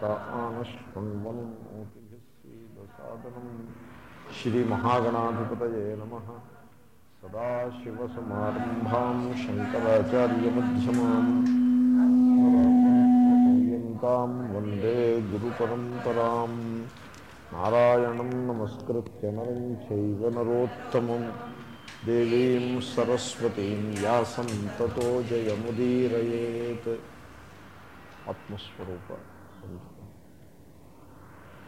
ప్రాణశ్వన్మూతిభిస్సీదసాదనం శ్రీమహాగణాధిపతయే నమ. సదాశివసమారంభా శంకరాచార్యమ్యమాం పర్యంతం వందే గురు పరంపరా నారాయణం నమస్కృత్య నరం చైవ నరోత్తమం. దేవీం సరస్వతీం వ్యాసం తో జయముదీరేత్ ఆత్మస్వరూప.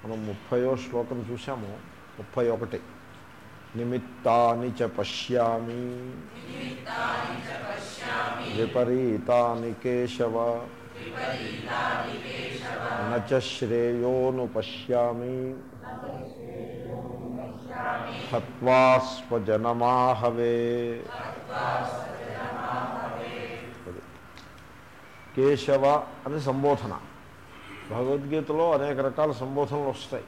మనం ముప్పయో శ్లోకం చూసాము ముప్పై ఒకటి నిమిత్తాని చ పశ్యామి. విపరీతాని కేశవ. నేయోను పశ్యామి. హత్వాస్వజనమాహవే కేశవ అని సంబోధన. భగవద్గీతలో అనేక రకాల సంబోధనలు వస్తాయి.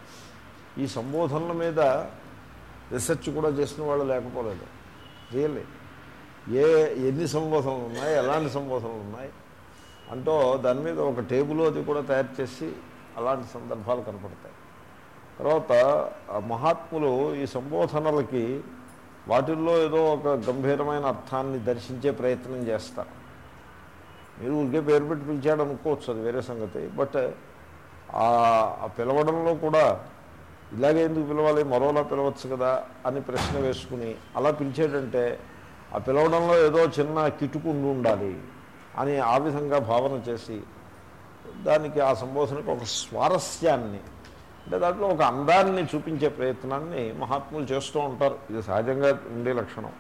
ఈ సంబోధనల మీద రీసెర్చ్ కూడా చేసిన వాళ్ళు లేకపోలేదు. రియల్లీ ఏ ఎన్ని సంబోధనలు ఉన్నాయి ఎలాంటి సంబోధనలు ఉన్నాయి? అంటూ దాని మీద ఒక టేబుల్ అది కూడా తయారు చేసి అలాంటి సందర్భాలు కనపడతాయి. తర్వాత ఆ మహాత్ములు ఈ సంబోధనలకి వాటిల్లో ఏదో ఒక గంభీరమైన అర్థాన్ని దర్శించే ప్రయత్నం చేస్తారు. మీరు ఊరికే పేరు పెట్టి పిలిచాడు అనుకోవచ్చు అది వేరే సంగతి. బట్ ఆ పిలవడంలో కూడా ఇలాగే ఎందుకు పిలవాలి మరోలా పిలవచ్చు కదా అని ప్రశ్న వేసుకుని అలా పిలిచేటంటే ఆ పిలవడంలో ఏదో చిన్న కిటుకుండు ఉండాలి అని ఆ విధంగా భావన చేసి దానికి ఆ సంబోధనకు ఒక స్వారస్యాన్ని అంటే దాంట్లో ఒక అందాన్ని చూపించే ప్రయత్నాన్ని మహాత్ములు చేస్తూ ఉంటారు. ఇది సహజంగా ఉండే లక్షణం.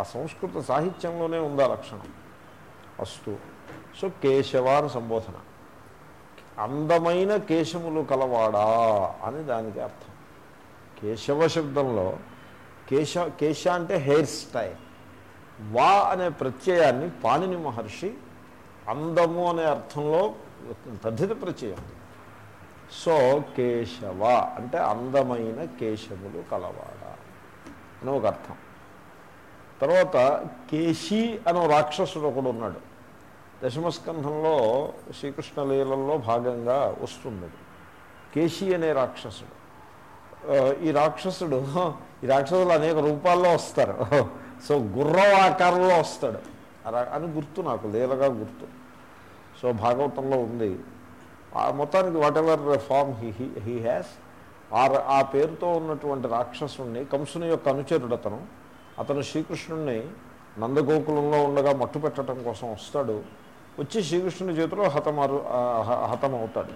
ఆ సంస్కృత సాహిత్యంలోనే ఉంది ఆ లక్షణం. అస్తు. సో కేశవాన్ సంబోధన. అందమైన కేశములు కలవాడా అని దానికి అర్థం. కేశవ శబ్దంలో కేశ కేశ అంటే హెయిర్ స్టైల్. వా అనే ప్రత్యయాన్ని పాణిని మహర్షి అందము అనే అర్థంలో పద్ధతి ప్రత్యయం. సో కేశవ అంటే అందమైన కేశములు కలవాడా అని ఒక అర్థం. తర్వాత కేశీ అనే రాక్షసుడు ఒకడు ఉన్నాడు దశమస్కంధంలో శ్రీకృష్ణ లీలల్లో భాగంగా వస్తుంది. కేశీ అనే రాక్షసుడు. ఈ రాక్షసుడు ఈ రాక్షసులు అనేక రూపాల్లో వస్తారు. సో గుర్రం ఆకారంలో వస్తాడు అని గుర్తు నాకు లీలగా గుర్తు. సో భాగవతంలో ఉంది. మొత్తానికి whatever form he he has ఆ ఆ పేరుతో ఉన్నటువంటి రాక్షసుణ్ణి కంసుని యొక్క అనుచరుడు అతను అతను శ్రీకృష్ణుణ్ణి నందగోకులంలో ఉండగా మట్టు పెట్టడం కోసం వస్తాడు. వచ్చి శ్రీకృష్ణుని చేతిలో హతమారు హతమవుతాడు.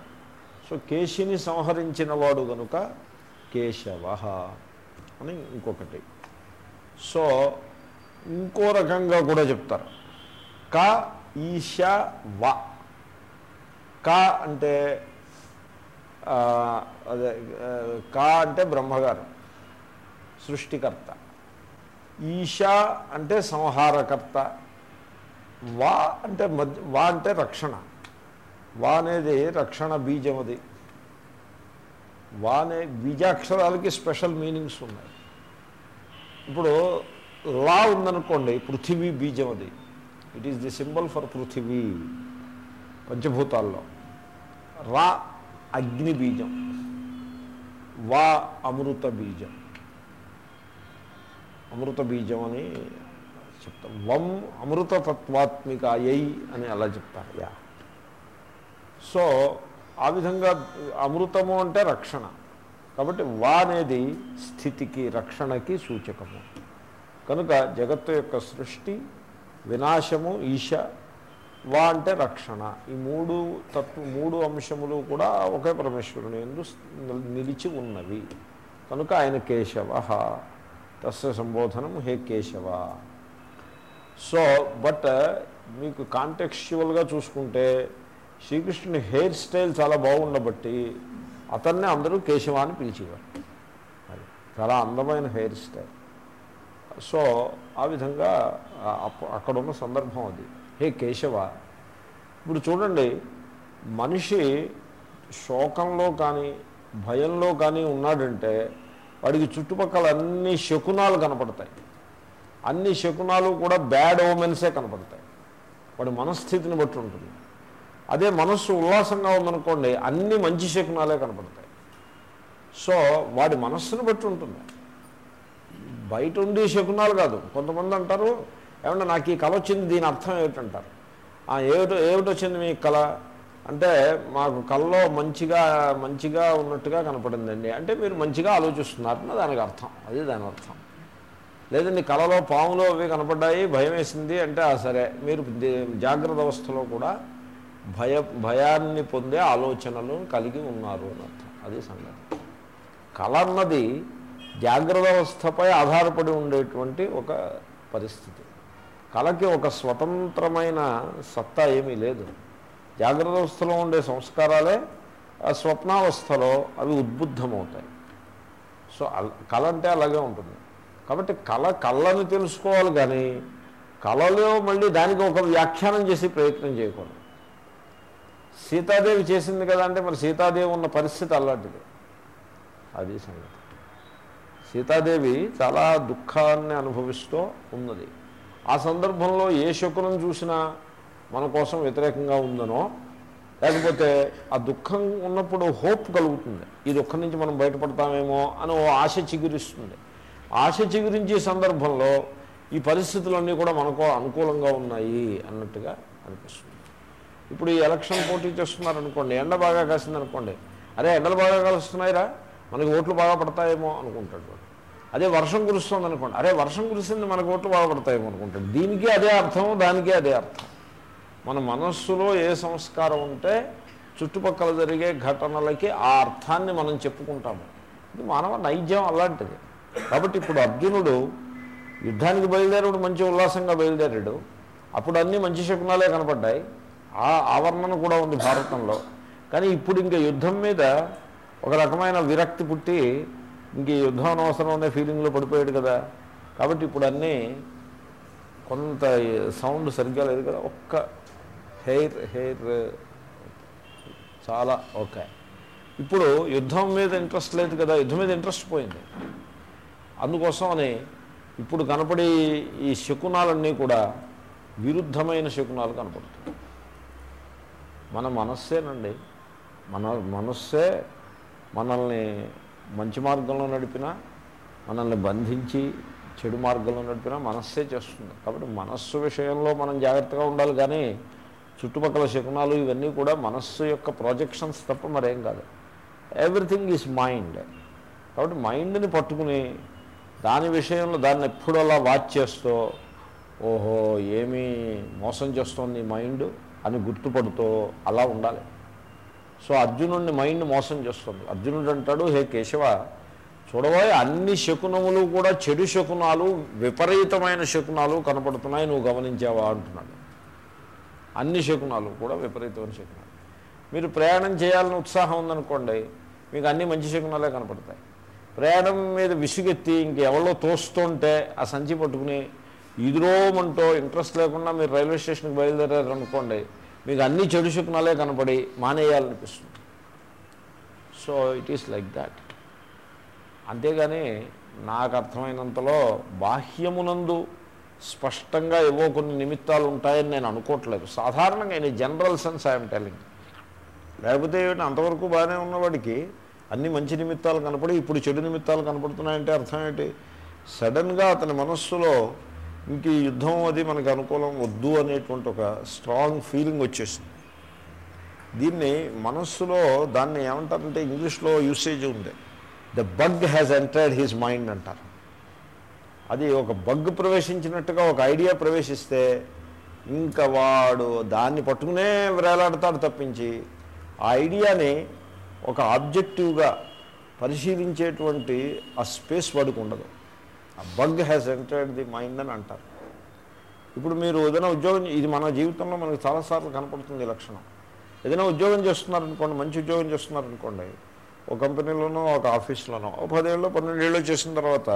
సో కేశిని సంహరించిన వాడు కనుక కేశవ అని ఇంకొకటి. సో ఇంకో రకంగా కూడా చెప్తారు. క ఈశ వ. క అంటే అదే క అంటే బ్రహ్మగారు సృష్టికర్త. ఈశ అంటే సంహారకర్త. వా అంటే మధ్య వా అంటే రక్షణ. వా అనేది రక్షణ బీజం అది వా అనే బీజాక్షరాలకి స్పెషల్ మీనింగ్స్ ఉన్నాయి. ఇప్పుడు లా ఉందనుకోండి పృథివీ బీజం అది it is the symbol for పృథివీ పంచభూతాల్లో. రా అగ్ని బీజం. వా అమృత బీజం. అమృత బీజం అని చెప్తాం. వం అమృతతత్వాత్మిక అని అలా చెప్తారు. యా. సో ఆ విధంగా అమృతము అంటే రక్షణ. కాబట్టి వా అనేది స్థితికి రక్షణకి సూచకము. కనుక జగత్తు యొక్క సృష్టి వినాశము ఈశ వా అంటే రక్షణ. ఈ మూడు తత్వ మూడు అంశములు కూడా ఒకే పరమేశ్వరుని ఎందు నిలిచి ఉన్నవి. కనుక ఆయన కేశవ. తస్య సంబోధనం హే కేశవ. సో బట్ మీకు కాంటెక్చువల్గా చూసుకుంటే శ్రీకృష్ణుని హెయిర్ స్టైల్ చాలా బాగుండబట్టి అతన్నే అందరూ కేశవ అని పిలిచేవారు. అది చాలా అందమైన హెయిర్ స్టైల్ సో ఆ విధంగా అక్కడున్న సందర్భం అది. హే కేశవ ఇప్పుడు చూడండి మనిషి శోకంలో కానీ భయంలో కానీ ఉన్నాడంటే వాడికి చుట్టుపక్కల అన్ని శకునాలు కనపడతాయి. అన్ని శకునాలు కూడా బ్యాడ్ ఓమెన్సే కనపడతాయి. వాడి మనస్థితిని బట్టి ఉంటుంది. అదే మనస్సు ఉల్లాసంగా ఉందనుకోండి అన్ని మంచి శకునాలే కనపడతాయి. సో వాడి మనస్సును బట్టి ఉంటుంది. బయట ఉండి శకునాలు కాదు. కొంతమంది అంటారు ఏమన్నా నాకు ఈ కళ వచ్చింది దీని అర్థం ఏమిటంటారు? ఏమిటో ఏమిటొచ్చింది మీ కళ? అంటే మాకు కళలో మంచిగా మంచిగా ఉన్నట్టుగా కనపడిందండి. అంటే మీరు మంచిగా ఆలోచిస్తున్నారని దానికి అర్థం. అది దాని అర్థం. లేదండి కళలో పాములు అవి కనపడ్డాయి భయం వేసింది అంటే ఆ సరే. మీరు జాగ్రత్త అవస్థలో కూడా భయ భయాన్ని పొందే ఆలోచనలు కలిగి ఉన్నారు అని అర్థం. అది సంగతి. కళ అన్నది జాగ్రత్త అవస్థపై ఆధారపడి ఉండేటువంటి ఒక పరిస్థితి. కళకి ఒక స్వతంత్రమైన సత్తా ఏమీ లేదు. జాగ్రత్త అవస్థలో ఉండే సంస్కారాలే ఆ స్వప్నావస్థలో అవి ఉద్బుద్ధమవుతాయి. సో కళ అంటే అలాగే ఉంటుంది. కాబట్టి కళ కళ్ళని తెలుసుకోవాలి కానీ కళలో మళ్ళీ దానికి ఒక వ్యాఖ్యానం చేసి ప్రయత్నం చేయకూడదు. సీతాదేవి చేసింది కదా అంటే మరి సీతాదేవి ఉన్న పరిస్థితి అలాంటిది. అది సంగతి. సీతాదేవి చాలా దుఃఖాన్ని అనుభవిస్తూ ఉన్నది. ఆ సందర్భంలో ఏ శకునం చూసినా మన కోసం వ్యతిరేకంగా ఉందనో లేకపోతే ఆ దుఃఖం ఉన్నప్పుడు హోప్ కలుగుతుంది. ఈ దుఃఖం నుంచి మనం బయటపడతామేమో అని ఓ ఆశ చిగురిస్తుంది. ఆశ చిగురించే సందర్భంలో ఈ పరిస్థితులన్నీ కూడా మనకు అనుకూలంగా ఉన్నాయి అన్నట్టుగా అనిపిస్తుంది. ఇప్పుడు ఈ ఎలక్షన్ పోటీ చేస్తున్నారనుకోండి ఎండ బాగా కాసిందనుకోండి అరే ఎండలు బాగా కలుస్తున్నాయిరా మనకి ఓట్లు బాగా పడతాయేమో అనుకుంటాడు వాడు. అదే వర్షం కురుస్తుంది అనుకోండి అరే వర్షం కురిసింది మనకు ఓట్లు బాగా పడతాయేమో అనుకుంటాడు. దీనికి అదే అర్థం దానికే అదే అర్థం. మన మనస్సులో ఏ సంస్కారం ఉంటే చుట్టుపక్కల జరిగే ఘటనలకి ఆ అర్థాన్ని మనం చెప్పుకుంటాము. ఇది మానవ నైజం అలాంటిది. కాబట్టి ఇప్పుడు అర్జునుడు యుద్ధానికి బయలుదేరుడు మంచి ఉల్లాసంగా బయలుదేరాడు. అప్పుడు అన్నీ మంచి శకునాలే కనపడ్డాయి. ఆ ఆవరణను కూడా ఉంది భారతంలో. కానీ ఇప్పుడు ఇంకా యుద్ధం మీద ఒక రకమైన విరక్తి పుట్టి ఇంక యుద్ధం అనవసరం అనే ఫీలింగ్లో పడిపోయాడు కదా. కాబట్టి ఇప్పుడు అన్నీ కొంత సౌండ్ సరిగ్గా లేదు కదా. ఒక్క హెయిర్ హెయిర్ చాలా ఓకే. ఇప్పుడు యుద్ధం మీద ఇంట్రెస్ట్ లేదు కదా. యుద్ధం మీద ఇంట్రెస్ట్ పోయింది. అందుకోసమని ఇప్పుడు కనపడే ఈ శకునాలన్నీ కూడా విరుద్ధమైన శకునాలు కనపడుతుంది మన మనస్సేనండి. మన మనస్సే మనల్ని మంచి మార్గంలో నడిపినా మనల్ని బంధించి చెడు మార్గంలో నడిపినా మనస్సే చేస్తుంది. కాబట్టి మనస్సు విషయంలో మనం జాగ్రత్తగా ఉండాలి. కానీ చుట్టుపక్కల శకునాలు ఇవన్నీ కూడా మనస్సు యొక్క ప్రాజెక్షన్స్ తప్ప మరేం కాదు. ఎవ్రీథింగ్ ఈజ్ మైండ్ కాబట్టి మైండ్ని పట్టుకుని దాని విషయంలో దాన్ని ఎప్పుడు అలా వాచ్ చేస్తూ ఓహో ఏమీ మోసం చేస్తోంది మైండ్ అని గుర్తుపడుతూ అలా ఉండాలి. సో అర్జునుడిని మైండ్ మోసం చేస్తుంది. అర్జునుడు అంటాడు హే కేశవ చూడబోయే అన్ని శకునములు కూడా చెడు శకునాలు విపరీతమైన శకునాలు కనపడుతున్నాయి నువ్వు గమనించావా? అంటున్నాడు. అన్ని శకునాలు కూడా విపరీతమైన శకునాలు. మీరు ప్రయాణం చేయాలని ఉత్సాహం ఉందనుకోండి మీకు అన్ని మంచి శకునాలే కనపడతాయి. ప్రయాణం మీద విసుగెత్తి ఇంకెవరో తోస్తుంటే ఆ సంచి పట్టుకుని ఇదిరోమంటూ ఇంట్రెస్ట్ లేకుండా మీరు రైల్వే స్టేషన్కి బయలుదేరారు అనుకోండి మీకు అన్ని చెడు శకునాలే కనపడి మానేయాలనిపిస్తుంది. So it is like that అంతేగాని నాకు అర్థమైనంతలో బాహ్యమునందు స్పష్టంగా ఏవో కొన్ని నిమిత్తాలు ఉంటాయని నేను అనుకోవట్లేదు. సాధారణంగా ఇది జనరల్ సెన్స్ ఐఎమ్ టెలింగ్ లేకపోతే అంతవరకు బాగానే ఉన్నవాడికి అన్ని మంచి నిమిత్తాలు కనపడి ఇప్పుడు చెడు నిమిత్తాలు కనపడుతున్నాయంటే అర్థం ఏంటి? సడన్గా అతని మనస్సులో ఇంక ఈ యుద్ధం అది మనకు అనుకూలం వద్దు అనేటువంటి ఒక స్ట్రాంగ్ ఫీలింగ్ వచ్చేసింది. దీన్ని మనస్సులో దాన్ని ఏమంటారంటే ఇంగ్లీష్లో యూసేజ్ ఉంది. The bug has entered his mind అంటారు. అది ఒక బగ్ ప్రవేశించినట్టుగా ఒక ఐడియా ప్రవేశిస్తే ఇంకా వాడు దాన్ని పట్టుకునే వేలాడతాడు తప్పించి ఆ ఐడియాని ఒక ఆబ్జెక్టివ్గా పరిశీలించేటువంటి ఆ స్పేస్ వాడికి ఉండదు ఆ bug has entered the mind అని అంటారు. ఇప్పుడు మీరు ఏదైనా ఉద్యోగం ఇది మన జీవితంలో మనకు చాలాసార్లు కనపడుతుంది లక్షణం. ఏదైనా ఉద్యోగం చేస్తున్నారనుకోండి మంచి ఉద్యోగం చేస్తున్నారనుకోండి ఒక కంపెనీలోనో ఒక ఆఫీస్లోనో ఒక పదేళ్ళు పన్నెండేళ్ళు చేసిన తర్వాత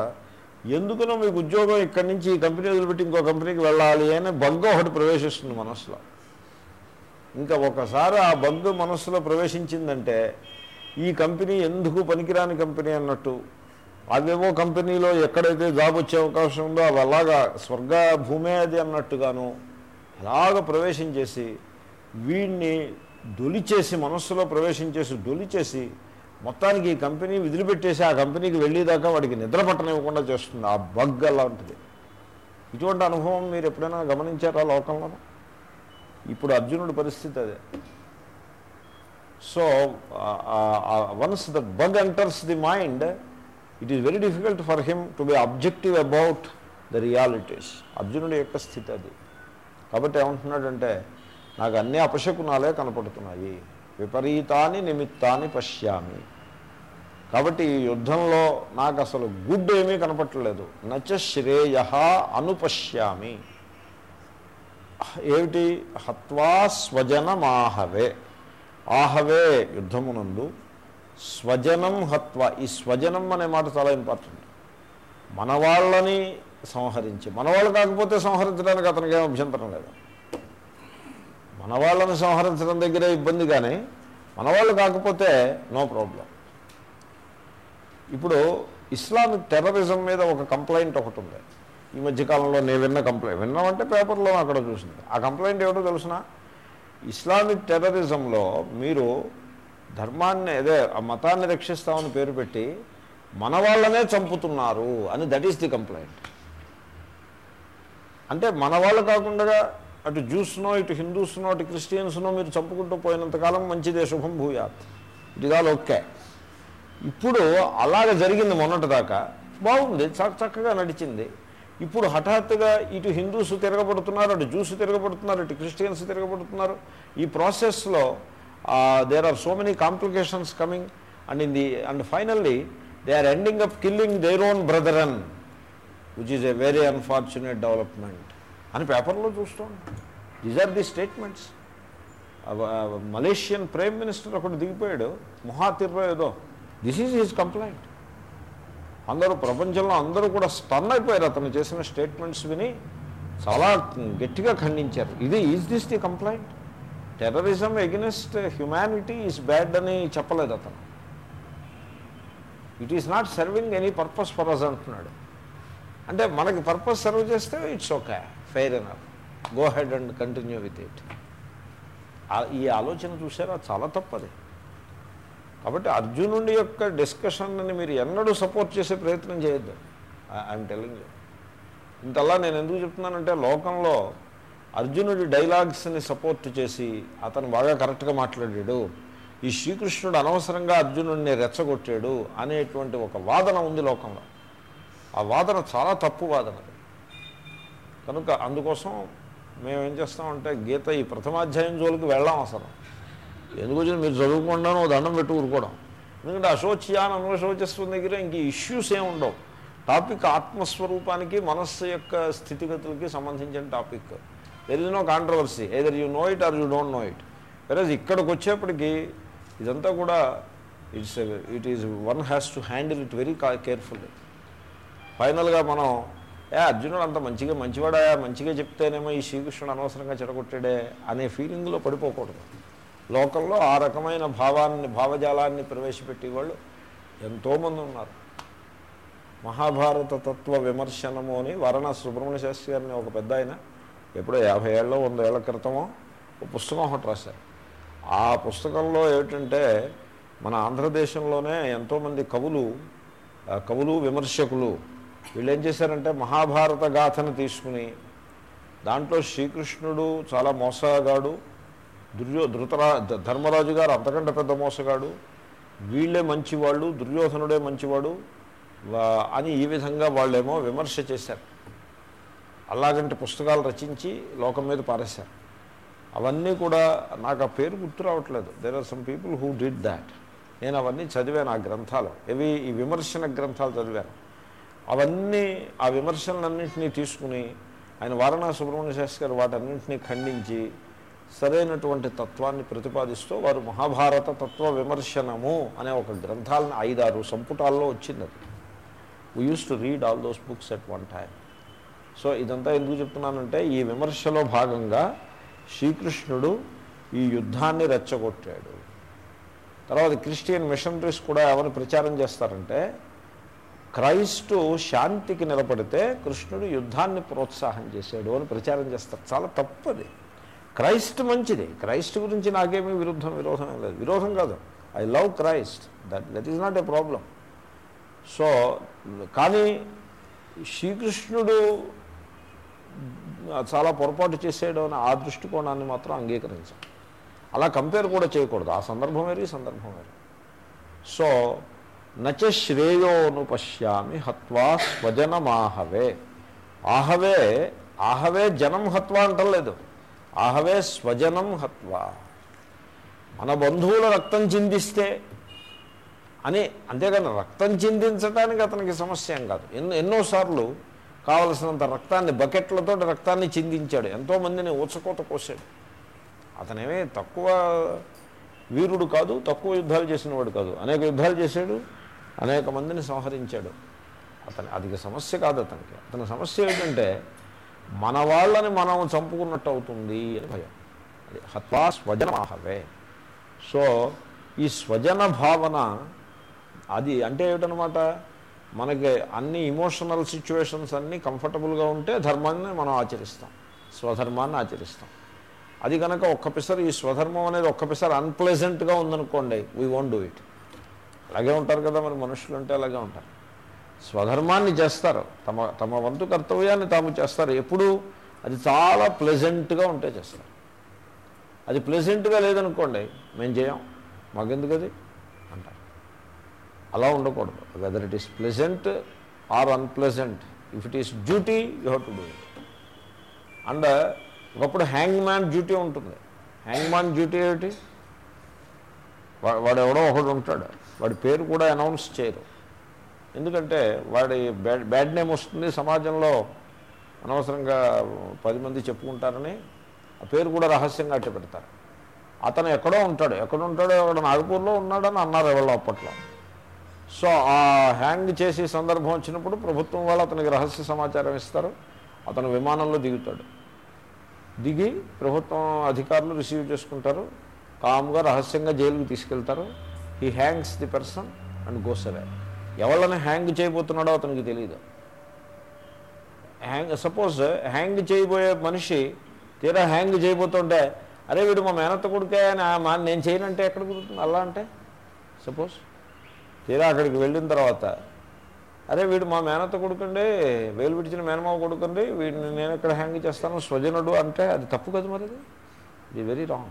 ఎందుకనో మీకు ఉద్యోగం ఇక్కడి నుంచి ఈ కంపెనీ వదిలిపెట్టి ఇంకో కంపెనీకి వెళ్ళాలి అని బగ్గ ఒకటి ప్రవేశిస్తుంది మనసులో. ఇంకా ఒకసారి ఆ బంధు మనస్సులో ప్రవేశించిందంటే ఈ కంపెనీ ఎందుకు పనికిరాని కంపెనీ అన్నట్టు. అవేవో కంపెనీలో ఎక్కడైతే జాబ్ వచ్చే అవకాశం ఉందో అవి అలాగా స్వర్గ భూమే అది అన్నట్టుగాను అలాగ ప్రవేశం చేసి వీడిని దొలిచేసి మనస్సులో ప్రవేశించేసి దొలిచేసి మొత్తానికి ఈ కంపెనీ విదిలిపెట్టేసి ఆ కంపెనీకి వెళ్ళేదాకా వాడికి నిద్ర పట్టనివ్వకుండా చేస్తుంది. ఆ బగ్ అలాంటిది. ఇటువంటి అనుభవం మీరు ఎప్పుడైనా గమనించారా లోకంలో ఇప్పుడు అర్జునుడి పరిస్థితి అదే. So once the bug enters the mind it is very difficult for him to be objective about the realities అర్జునుడి యొక్క స్థితి అది. కాబట్టి ఏమంటున్నాడంటే నాకు అన్ని అపశకునాలే కనపడుతున్నాయి. విపరీతాన్ని నిమిత్తాన్ని పశ్యామి. కాబట్టి ఈ యుద్ధంలో నాకు అసలు గుడ్ ఏమీ కనపట్టలేదు. నచ శ్రేయ అనుపశ్యామి. ఏమిటి? హత్వా స్వజనమాహవే. ఆహవే యుద్ధమునందు స్వజనం హత్వ. ఈ స్వజనం అనే మాట చాలా ఇంపార్టెంట్. మన వాళ్ళని సంహరించి మనవాళ్ళు కాకపోతే సంహరించడానికి అతనికి ఏం అభ్యంతరం లేదు. మన వాళ్ళని సంహరించడం దగ్గరే ఇబ్బంది కానీ మనవాళ్ళు కాకపోతే నో ప్రాబ్లం. ఇప్పుడు ఇస్లామిక్ టెర్రరిజం మీద ఒక కంప్లైంట్ ఒకటి ఉంది. ఈ మధ్యకాలంలో నేను విన్న కంప్లైంట్. విన్నామంటే పేపర్లో అక్కడ చూసింది. ఆ కంప్లైంట్ ఏమిటో తెలుసిన? ఇస్లామిక్ టెర్రరిజంలో మీరు ధర్మాన్ని అదే ఆ మతాన్ని రక్షిస్తామని పేరు పెట్టి మన వాళ్ళనే చంపుతున్నారు అని దట్ ఈస్ ది కంప్లైంట్ అంటే మన వాళ్ళు కాకుండా అటు జ్యూస్నో ఇటు హిందూస్నో అటు క్రిస్టియన్స్నో మీరు చంపుకుంటూ పోయినంతకాలం మంచిదే శుభం భూయాత్. ఇట్ ఇస్ ఆల్ ఓకే ఇప్పుడు అలాగ జరిగింది మొన్నటి దాకా. బాగుంది చక్కగా నడిచింది. ఇప్పుడు హఠాత్తుగా ఇటు హిందూస్ తిరగబడుతున్నారు అటు జ్యూస్ తిరగబడుతున్నారు ఇటు క్రిస్టియన్స్ తిరగబడుతున్నారు. ఈ ప్రాసెస్లో there are so many complications coming and in the and finally they are ending up killing their own brethren which is a very unfortunate development అని పేపర్లో చూస్తాం these are the statements Malaysian prime minister ఒకటి దిగిపోయాడు మొహాతిర్రో ఏదో. This is his complaint అందరూ ప్రపంచంలో అందరూ కూడా స్టన్ అయిపోయారు అతను చేసిన స్టేట్మెంట్స్ విని. చాలా గట్టిగా ఖండించారు. ఇది is this the complaint terrorism against humanity is bad అని చెప్పలేదు అతను. It is not serving any purpose for us అంటున్నాడు. అంటే మనకి పర్పస్ సర్వ్ చేస్తే it's okay fair enough go ahead and continue with it ఈ ఆలోచన చూసారా? చాలా తప్పది కాబట్టి అర్జునుడి యొక్క డిస్కషన్ని మీరు ఎన్నడూ సపోర్ట్ చేసే ప్రయత్నం చేయొద్దు. ఐఎమ్ టెలింగ్ యూ ఇంతలా నేను ఎందుకు చెప్తున్నానంటే లోకంలో అర్జునుడి డైలాగ్స్ని సపోర్ట్ చేసి అతను బాగా కరెక్ట్గా మాట్లాడాడు. ఈ శ్రీకృష్ణుడు అనవసరంగా అర్జునుడిని రెచ్చగొట్టాడు అనేటువంటి ఒక వాదన ఉంది లోకంలో. ఆ వాదన చాలా తప్పు వాదన కనుక అందుకోసం మేమేం చేస్తామంటే గీత ఈ ప్రథమాధ్యాయం జోలికి వెళ్ళాం అసలు. ఎందుకు వచ్చింది? మీరు చదువుకుండాను దండం పెట్టి ఊరుకోవడం. ఎందుకంటే అశోచ్యాన్ అనుశోచస్వం దగ్గర ఇంక ఇష్యూస్ ఏమి ఉండవు. టాపిక్ ఆత్మస్వరూపానికి మనస్సు యొక్క స్థితిగతులకి సంబంధించిన topic there is no controversy either you know it or you don't know it whereas ఇక్కడికి వచ్చేప్పటికీ ఇదంతా కూడా it's it is one has to handle it very carefully ఫైనల్గా మనం ఏ అర్జునుడు అంత మంచిగా మంచివాడా? మంచిగా చెప్తేనేమో ఈ శ్రీకృష్ణుడు అనవసరంగా చెడగొట్టాడే? అనే ఫీలింగ్లో పడిపోకూడదు. లోకల్లో ఆ రకమైన భావాన్ని భావజాలాన్ని ప్రవేశపెట్టే వాళ్ళు ఎంతోమంది ఉన్నారు. మహాభారత తత్వ విమర్శనము అని వరణ సుబ్రహ్మణ్య శాస్త్రి గారిని ఒక పెద్ద ఆయన ఎప్పుడో యాభై ఏళ్ళలో వంద ఏళ్ళ క్రితమో ఒక పుస్తకం ఒకటి రాశారు. ఆ పుస్తకంలో ఏమిటంటే మన ఆంధ్రదేశంలోనే ఎంతోమంది కవులు కవులు విమర్శకులు వీళ్ళు ఏం చేశారంటే మహాభారత గాథను తీసుకుని దాంట్లో శ్రీకృష్ణుడు చాలా మోసగాడు దుర్యో ధృతరా ధర్మరాజు గారు అంతకంటే పెద్ద మోసగాడు. వీళ్ళే మంచివాళ్ళు దుర్యోధనుడే మంచివాడు. అని ఈ విధంగా వాళ్ళేమో విమర్శ చేశారు. అలాగంటి పుస్తకాలు రచించి లోకం మీద పారేశారు. అవన్నీ కూడా నాకు ఆ పేరు గుర్తు రావట్లేదు. There are some people who did that నేను అవన్నీ చదివాను ఆ గ్రంథాలు. ఇవి ఈ విమర్శన గ్రంథాలు చదివాను. అవన్నీ ఆ విమర్శలన్నింటినీ తీసుకుని ఆయన వారణా సుబ్రహ్మణ్య శాస్త్రి గారు వాటన్నింటినీ ఖండించి సరైనటువంటి తత్వాన్ని ప్రతిపాదిస్తూ వారు మహాభారత తత్వ విమర్శనము అనే ఒక గ్రంథాలను ఐదారు సంపుటాల్లో వచ్చింది అది. We use to read all those books at one time so ఇదంతా ఎందుకు చెప్తున్నానంటే ఈ విమర్శలో భాగంగా శ్రీకృష్ణుడు ఈ యుద్ధాన్ని రెచ్చగొట్టాడు. తర్వాత క్రిస్టియన్ మిషనరీస్ కూడా ఏమని ప్రచారం చేస్తారంటే క్రైస్తు శాంతికి నిలబడితే కృష్ణుడు యుద్ధాన్ని ప్రోత్సాహం చేశాడు అని ప్రచారం చేస్తారు. చాలా తప్పది క్రైస్ట్ మంచిది. క్రైస్ట్ గురించి నాకేమీ విరుద్ధం విరోధం ఏం లేదు. విరోధం కాదు. I love Christ. That that is not a problem. So కానీ శ్రీకృష్ణుడు చాలా పొరపాటు చేసేయడం అని ఆ దృష్టికోణాన్ని మాత్రం అంగీకరించాం. అలా కంపేర్ కూడా చేయకూడదు. ఆ సందర్భం వేరు ఈ సందర్భం వేరు. సో నచ శ్రేయోను పశ్యామి హత్వా స్వజనమాహవే. ఆహవే ఆహవే జనం హత్వా అంటలేదు. ఆహవే స్వజనం హత్వా. మన బంధువుల రక్తం చిందిస్తే అని అంతేగాని రక్తం చిందించడానికి అతనికి సమస్య ఏం కాదు. ఎన్నో ఎన్నోసార్లు కావలసినంత రక్తాన్ని బకెట్లతో రక్తాన్ని చిందించాడు. ఎంతోమందిని ఊచకోత కోసాడు. అతనేమే తక్కువ వీరుడు కాదు తక్కువ యుద్ధాలు చేసినవాడు కాదు. అనేక యుద్ధాలు చేశాడు అనేక మందిని సంహరించాడు. అతని అది సమస్య కాదు అతనికి. అతని సమస్య ఏంటంటే మన వాళ్ళని మనం చంపుకున్నట్టు అవుతుంది అని భయం. అది హత్వా స్వజనమాహవే. సో ఈ స్వజన భావన అది అంటే ఏమిటనమాట? మనకి అన్ని ఇమోషనల్ సిచ్యువేషన్స్ అన్నీ కంఫర్టబుల్గా ఉంటే ధర్మాన్ని మనం ఆచరిస్తాం. స్వధర్మాన్ని ఆచరిస్తాం. అది కనుక ఒక్కపిసారి ఈ స్వధర్మం అనేది ఒక్కపిసారి అన్ప్లెజెంట్గా ఉందనుకోండి వీ వోంట్ డూ ఇట్ అలాగే ఉంటారు కదా మరి మనుషులు అంటే అలాగే ఉంటారు. స్వధర్మాన్ని చేస్తారు. తమ తమ వంతు కర్తవ్యాన్ని తాము చేస్తారు. ఎప్పుడు అది చాలా ప్లెజెంట్గా ఉంటే చేస్తారు. అది ప్లెజెంట్గా లేదనుకోండి మేము చేయం మాకెందుకు అది? అంటారు. అలా ఉండకూడదు. Whether it is pleasant or unpleasant if it is duty you have to do it and ఒకప్పుడు హ్యాంగ్ మ్యాన్ డ్యూటీ ఉంటుంది. హ్యాంగ్ మ్యాన్ డ్యూటీ ఏమిటి? వాడు ఎవడో ఒకడు ఉంటాడు. వాడి పేరు కూడా అనౌన్స్ చేయరు. ఎందుకంటే వాడి బ్యాడ్ బ్యాడ్ నేమ్ వస్తుంది సమాజంలో. అనవసరంగా పది మంది చెప్పుకుంటారని ఆ పేరు కూడా రహస్యంగా అట్ట పెడతారు అతను ఎక్కడో ఉంటాడు. ఎక్కడ ఉంటాడో అక్కడ నాగపూర్లో ఉన్నాడని అన్నారు ఎవరో అప్పట్లో. సో ఆ హ్యాంగ్ చేసే సందర్భం వచ్చినప్పుడు ప్రభుత్వం వాళ్ళు అతనికి రహస్య సమాచారం ఇస్తారు. అతను విమానంలో దిగుతాడు. దిగి ప్రభుత్వం అధికారులు రిసీవ్ చేసుకుంటారు. కామ్గా రహస్యంగా జైలుకి తీసుకెళ్తారు. ఈ hangs the person and goes away ఎవళ్ళని hang చేయబోతున్నాడో అతనికి తెలియదు హ్యాంగ్ సపోజ్ హ్యాంగ్ చేయబోయే మనిషి తీరా హ్యాంగ్ చేయబోతుంటే అరే వీడు మా మేనత్త కొడుకే అని మా నేను చేయనంటే ఎక్కడ కుదురుతుంది అలా అంటే సపోజ్ తీరా అక్కడికి వెళ్ళిన తర్వాత అరే వీడు మా మేనత్త కొడుకండి వేలు విడిచిన మేనమావ కొడుకండి వీడిని నేను ఇక్కడ హ్యాంగ్ చేస్తాను స్వజనుడు అంటే అది తప్పు కదా మరి అది? ఇది వెరీ రాంగ్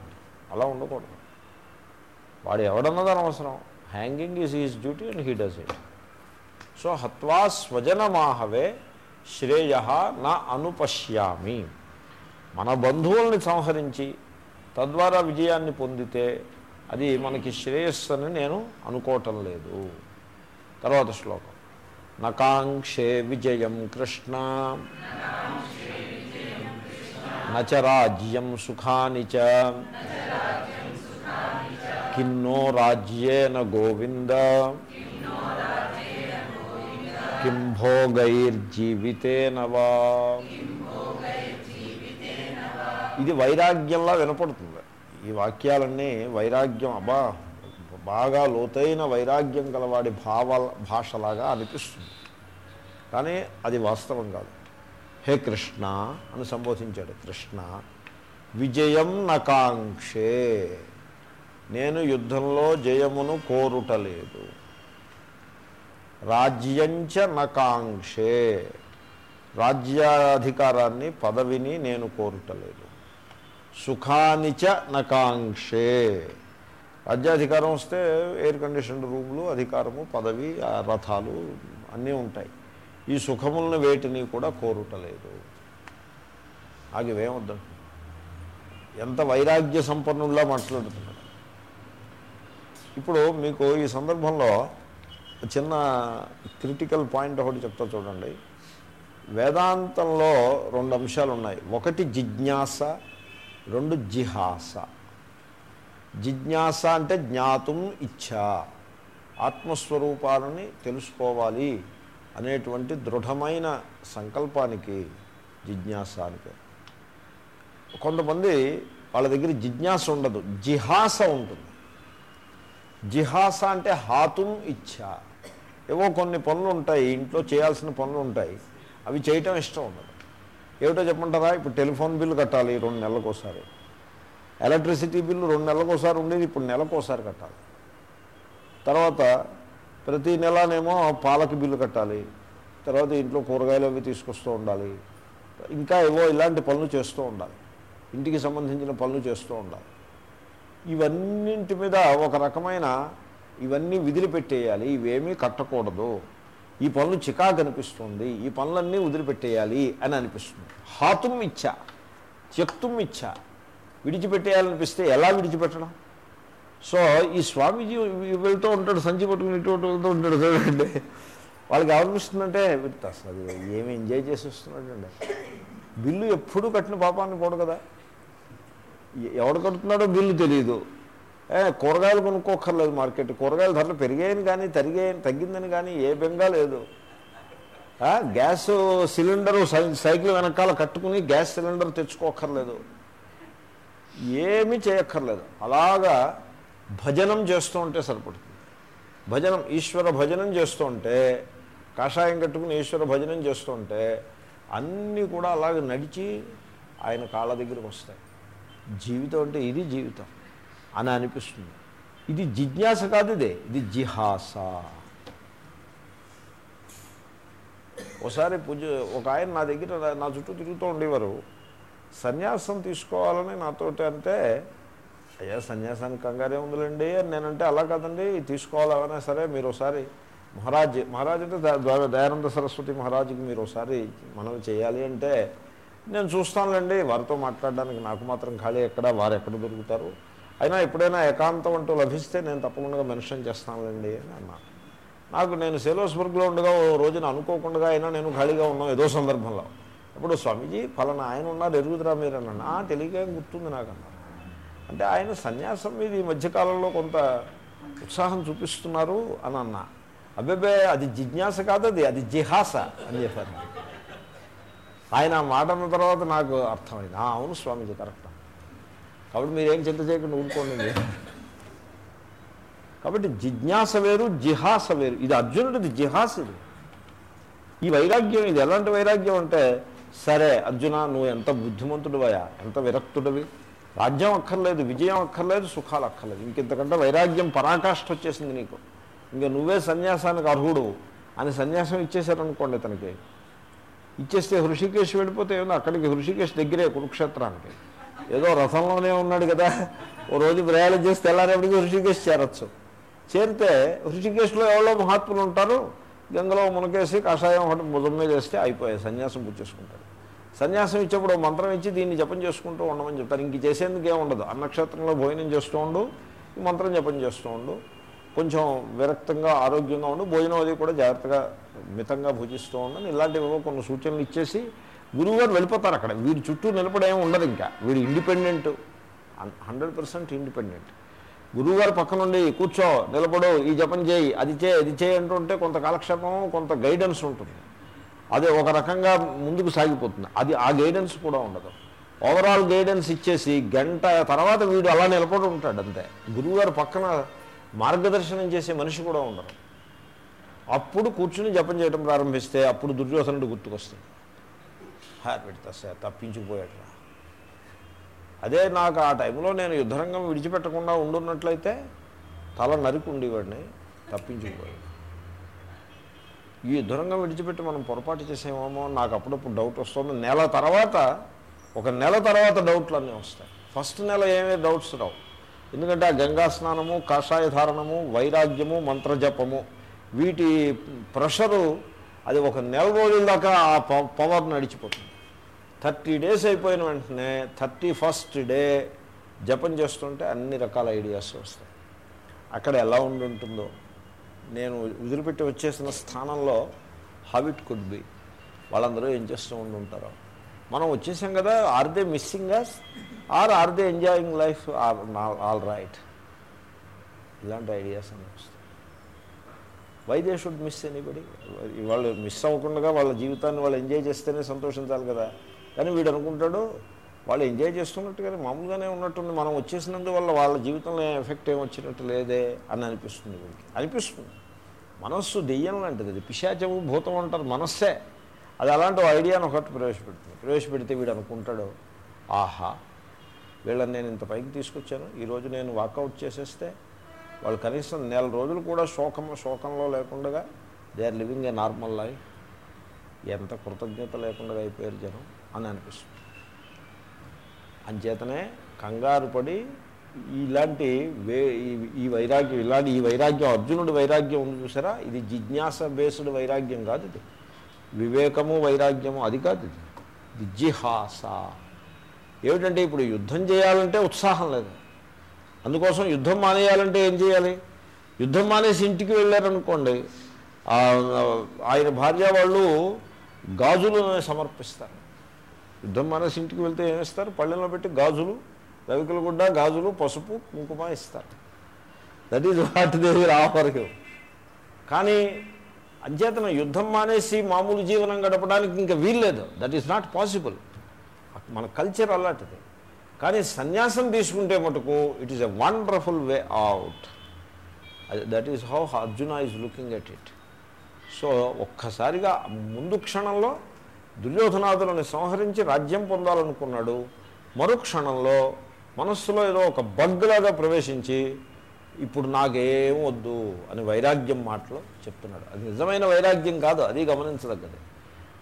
అలా ఉండకూడదు. వాడు ఎవడన్నది అనవసరం hanging is is duty and he does it so హత్వా స్వజనమాహవే శ్రేయ నా అనుపశ్యామి. మన బంధువుల్ని సంహరించి తద్వారా విజయాన్ని పొందితే అది మనకి శ్రేయస్సు అని నేను అనుకోవటం లేదు. తర్వాత శ్లోకం. నకాంక్షే విజయం కృష్ణ. నచ రాజ్యం సుఖాని చ. కిన్నో రాజ్యేన గోవింద. కిం భోగైర్జీవితేన వా ఇది వైరాగ్యంలా వినపడుతుంది. ఈ వాక్యాలన్నీ వైరాగ్యం అబ్బా బాగా లోతైన వైరాగ్యం గలవాడి భావ భాషలాగా అనిపిస్తుంది. కానీ అది వాస్తవం కాదు. హే కృష్ణ అని సంబోధించాడు కృష్ణ విజయం నకాంక్షే. నేను యుద్ధంలో జయమును కోరుటలేదు. రాజ్యంచ నకాంక్షే. రాజ్యాధికారాన్ని పదవిని నేను కోరుటలేదు. సుఖానిచ నకాంక్షే. రాజ్యాధికారం వస్తే ఎయిర్ కండిషన్ రూములు అధికారము పదవి రథాలు అన్నీ ఉంటాయి. ఈ సుఖములను వేటిని కూడా కోరుటలేదు. ఆగివేమొద్దండి ఎంత వైరాగ్య సంపన్నుల్లా మాట్లాడుతున్నాడు ఇప్పుడు మీకు ఈ సందర్భంలో చిన్న క్రిటికల్ పాయింట్ ఒకటి చెప్తా చూడండి. వేదాంతంలో రెండు అంశాలు ఉన్నాయి. ఒకటి జిజ్ఞాస రెండు జిహాస. జిజ్ఞాస అంటే జ్ఞాతం ఇచ్చ ఆత్మస్వరూపాలని తెలుసుకోవాలి అనేటువంటి దృఢమైన సంకల్పానికి జిజ్ఞాస అనిపే కొంతమంది వాళ్ళ దగ్గర జిజ్ఞాస ఉండదు జిహాస ఉంటుంది. జిహాస అంటే హాతుం ఇచ్చ. ఏవో కొన్ని పనులు ఉంటాయి ఇంట్లో చేయాల్సిన పనులు ఉంటాయి అవి చేయటం ఇష్టం ఉండదు. ఏమిటో చెప్పమంటారా? ఇప్పుడు టెలిఫోన్ బిల్లు కట్టాలి రెండు నెలలకోసారి. ఎలక్ట్రిసిటీ బిల్లు రెండు నెలలకోసారి ఉండేది ఇప్పుడు నెలకోసారి కట్టాలి. తర్వాత ప్రతి నెలనేమో పాలకి బిల్లు కట్టాలి తర్వాత ఇంట్లో కూరగాయలు అవి తీసుకొస్తూ ఉండాలి ఇంకా ఏవో ఇలాంటి పనులు చేస్తూ ఉండాలి. ఇంటికి సంబంధించిన పనులు చేస్తూ ఉండాలి. ఇవన్నింటి మీద ఒక రకమైన ఇవన్నీ వదిలిపెట్టేయాలి. ఇవేమీ కట్టకూడదు. ఈ పనులు చికాకు అనిపిస్తుంది. ఈ పనులన్నీ వదిలిపెట్టేయాలి అని అనిపిస్తుంది. హాతుం ఇచ్చా త్యక్తుం ఇచ్చా. విడిచిపెట్టేయాలనిపిస్తే ఎలా విడిచిపెట్టడం? సో ఈ స్వామీజీ వెళ్తూ ఉంటాడు సంచి పట్టుకుని ఇటు వెళ్తూ ఉంటాడు చూడండి. వాళ్ళకి ఏమనిపిస్తుందంటే అసలు ఏమి ఎంజాయ్ చేసి వస్తున్నాడు బిల్లు ఎప్పుడూ కట్టిన పాపాన్ని పోడు కదా. ఎవడు కడుతున్నాడో బిల్లు తెలియదు కూరగాయలు కొనుక్కోక్కర్లేదు మార్కెట్. కూరగాయల ధరలు పెరిగాయని కానీ తరిగాయని తగ్గిందని కానీ ఏ బెంగా లేదు. గ్యాస్ సిలిండరు సై- సైకిల్ వెనకాల కట్టుకుని గ్యాస్ సిలిండర్ తెచ్చుకోక్కర్లేదు. ఏమీ చేయక్కర్లేదు. అలాగా భజనం చేస్తూ ఉంటే సరిపడుతుంది. భజనం ఈశ్వర భజనం చేస్తూ ఉంటే కాషాయం కట్టుకుని ఈశ్వర భజనం చేస్తూ ఉంటే అన్నీ కూడా అలాగే నడిచి ఆయన కాళ్ళ దగ్గరికి వస్తాయి. జీవితం అంటే ఇది జీవితం అని అనిపిస్తుంది. ఇది జిజ్ఞాస కాదు ఇదే ఇది జిహాస. ఒకసారి పూజ ఒక ఆయన నా దగ్గర నా- చుట్టూ తిరుగుతూ ఉండేవారు. సన్యాసం తీసుకోవాలని నాతోటి అంటే అయ్యా సన్యాసానికి కంగారే ఉందిలేండి అని నేనంటే అలా కాదండి తీసుకోవాలనే సరే మీరు ఒకసారి మహారాజ్ మహారాజ్ అంటే దయానంద సరస్వతి మహారాజుకి మీరు ఒకసారి మనం చేయాలి అంటే నేను చూస్తానులేండి. వారితో మాట్లాడడానికి నాకు మాత్రం ఖాళీ ఎక్కడ వారు ఎక్కడ దొరుకుతారు? అయినా ఎప్పుడైనా ఏకాంతం అంటూ లభిస్తే నేను తప్పకుండా మెన్షన్ చేస్తానులేండి అని అన్నాను నాకు నేను సేలోస్బర్గ్లో ఉండగా ఓ రోజున అనుకోకుండా అయినా నేను ఖాళీగా ఉన్నాను ఏదో సందర్భంలో. ఇప్పుడు స్వామీజీ ఫలానా ఆయన ఉన్నారు ఎరుగుదరా మీరు అన్నాను "ఆ, గుర్తుంది నాకు అన్నారు అంటే ఆయన సన్యాసం మీద ఈ మధ్యకాలంలో కొంత ఉత్సాహం చూపిస్తున్నారు అని అన్నా. అబ్బెబ్బే అది జిజ్ఞాస కాదు అది అది జిహాస అని చెప్పారు. ఆయన ఆ మాట అన్న తర్వాత నాకు అర్థమైంది. అవును స్వామిజీ కరెక్ట్. కాబట్టి మీరేం చింత చేయకుండా ఊరుకోండి కాబట్టి జిజ్ఞాస వేరు జిహాస వేరు. ఇది అర్జునుడిది జిహాస్ ఇది. ఈ వైరాగ్యం ఇది. ఎలాంటి వైరాగ్యం అంటే సరే అర్జున నువ్వు ఎంత బుద్ధిమంతుడివయా ఎంత విరక్తుడివి. రాజ్యం అక్కర్లేదు విజయం అక్కర్లేదు సుఖాలు అక్కర్లేదు. ఇంకెంతకంటే వైరాగ్యం పరాకాష్ఠ వచ్చేసింది నీకు. ఇంకా నువ్వే సన్యాసానికి అర్హుడు అని సన్యాసం ఇచ్చేశారనుకోండి తనకి. ఇచ్చేస్తే హృషికేశ్ వెళ్ళిపోతే ఏమో అక్కడికి హృషికేశ్ దగ్గరే కురుక్షేత్రానికి. ఏదో రథంలోనే ఉన్నాడు కదా. ఓ రోజు ప్రయాణం చేసి తెల్లారేపటికి హృషికేశ్ చేరచ్చు. చేరితే హృషికేశ్లో ఎవరో మహాత్ములు ఉంటారు. గంగలో మునకేసి కషాయం ఒకటి భుజం మీద వేస్తే అయిపోయాయి. సన్యాసం పుచ్చేసుకుంటాడు సన్యాసం ఇచ్చేప్పుడు మంత్రం ఇచ్చి దీన్ని జపం చేసుకుంటూ ఉండమని చెప్తారు. ఇంక చేసేందుకు ఏముండదు. ఉండదు అన్నక్షేత్రంలో భోజనం చేస్తూ ఉండు. ఈ మంత్రం జపం చేస్తూ ఉండు. కొంచెం విరక్తంగా ఆరోగ్యంగా ఉండు భోజనం అది కూడా జాగ్రత్తగా మితంగా భుజిస్తూ ఉండని ఇలాంటివి కొన్ని సూచనలు ఇచ్చేసి గురువుగారు వెళ్ళిపోతారు అక్కడ. వీడి చుట్టూ నిలబడేమి ఉండదు ఇంకా. వీడు ఇండిపెండెంట్. Hundred percent independent. గురువుగారు పక్క నుండి కూర్చో నిలబడు ఈ జపం చేయి అది చేయి అది చేయి అంటుంటే కొంత కాలక్షేపం కొంత గైడెన్స్ ఉంటుంది. అదే ఒక రకంగా ముందుకు సాగిపోతుంది. అది ఆ గైడెన్స్ కూడా ఉండదు. ఓవరాల్ గైడెన్స్ ఇచ్చేసి గంట తర్వాత వీడు అలా నిలబడి ఉంటాడు అంతే. గురువుగారు పక్కన మార్గదర్శనం చేసే మనిషి కూడా ఉండరు. అప్పుడు కూర్చుని జపం చేయడం ప్రారంభిస్తే అప్పుడు దుర్యోధనుడు గుర్తుకొస్తుంది హార్ పెడతా సార్ తప్పించుకుపోయాడు అదే నాకు ఆ టైంలో నేను యుద్ధరంగం విడిచిపెట్టకుండా ఉండున్నట్లయితే తల నరికి ఉండేవాడిని తప్పించుకుపోయాడు. ఈ యుద్ధరంగం విడిచిపెట్టి మనం పొరపాటు చేసేమేమో నాకు అప్పుడప్పుడు డౌట్ వస్తుంది. నెల తర్వాత ఒక నెల తర్వాత డౌట్లు అన్నీ వస్తాయి. ఫస్ట్ నెల ఏమీ డౌట్స్ రావు. ఎందుకంటే ఆ గంగా స్నానము కాషాయ ధారణము వైరాగ్యము మంత్రజపము వీటి ప్రెషరు అది ఒక నెల రోజుల దాకా ఆ పవర్ నడిచిపోతుంది. థర్టీ డేస్ అయిపోయిన వెంటనే థర్టీ ఫస్ట్ డే జపం చేస్తుంటే అన్ని రకాల ఐడియాస్ వస్తాయి. అక్కడ ఎలా ఉండి ఉంటుందో నేను వదిలిపెట్టి వచ్చేసిన స్థానంలో హవిట్ కుడ్ బి వాళ్ళందరూ ఏం చేస్తూ ఉండుంటారో. మనం వచ్చేసాం కదా are they missing us are are they enjoying life are all right ఇలాంటి ఐడియాస్ అని వస్తాయి. Why they should miss anybody వాళ్ళు మిస్ అవ్వకుండా వాళ్ళ జీవితాన్ని వాళ్ళు ఎంజాయ్ చేస్తేనే సంతోషించాలి కదా. కానీ వీడు అనుకుంటాడు వాళ్ళు ఎంజాయ్ చేస్తున్నట్టుగానే మామూలుగానే ఉన్నట్టుంది. మనం వచ్చేసినందువల్ల వాళ్ళ జీవితంలో ఎఫెక్ట్ ఏం వచ్చినట్టు లేదే అని అనిపిస్తుంది వీడికి. అనిపిస్తుంది. మనస్సు దెయ్యం లాంటిది. పిశాచము భూతం అంటారు మనస్సే. అది అలాంటి ఐడియాను ఒకటి ప్రవేశపెడుతుంది. ప్రవేశపెడితే వీడు అనుకుంటాడు ఆహా వీళ్ళని నేను ఇంత పైకి తీసుకొచ్చాను. ఈరోజు నేను వాకౌట్ చేసేస్తే వాళ్ళు కనీసం నెల రోజులు కూడా శోకం శోకంలో లేకుండా they are living a normal life. ఎంత కృతజ్ఞత లేకుండా అయిపోయారు జనం అని అనిపిస్తుంది. అంచేతనే కంగారు పడి ఇలాంటి వే ఈ- ఈ వైరాగ్యం ఇలాంటి ఈ వైరాగ్యం అర్జునుడి వైరాగ్యం ఉంది చూసారా? ఇది జిజ్ఞాస బేస్డ్ వైరాగ్యం కాదు ఇది. వివేకము వైరాగ్యము అది కాదు ఇది. జిహాస. ఏమిటంటే ఇప్పుడు యుద్ధం చేయాలంటే ఉత్సాహం లేదు. అందుకోసం యుద్ధం మానేయాలంటే ఏం చేయాలి? యుద్ధం మానేసి ఇంటికి వెళ్ళారనుకోండి ఆయన భార్య వాళ్ళు గాజులు సమర్పిస్తారు. యుద్ధం మానేసి ఇంటికి వెళ్తే ఏమిస్తారు? పళ్ళెంలో పెట్టి గాజులు రవికుల గుడ్డ గాజులు పసుపు కుంకుమ ఇస్తారు. దట్ ఈజ్ వాట్ దేవి రావరికి కానీ అంచేతన యుద్ధం మానేసి మామూలు జీవనం గడపడానికి ఇంకా వీల్లేదు. దట్ ఈస్ నాట్ పాసిబుల్ మన కల్చర్ అలాంటిది. కానీ సన్యాసం తీసుకుంటే మటుకు it is a wonderful way out that is how Arjuna is looking at it so ఒక్కసారిగా ముందు క్షణంలో దుర్యోధనాదులను సంహరించి రాజ్యం పొందాలనుకున్నాడు. మరు క్షణంలో మనస్సులో ఏదో ఒక బగ్లాగా ప్రవేశించి ఇప్పుడు నాకేం వద్దు అని వైరాగ్యం మాటలు చెప్తున్నాడు. అది నిజమైన వైరాగ్యం కాదు అది గమనించదగ్గది.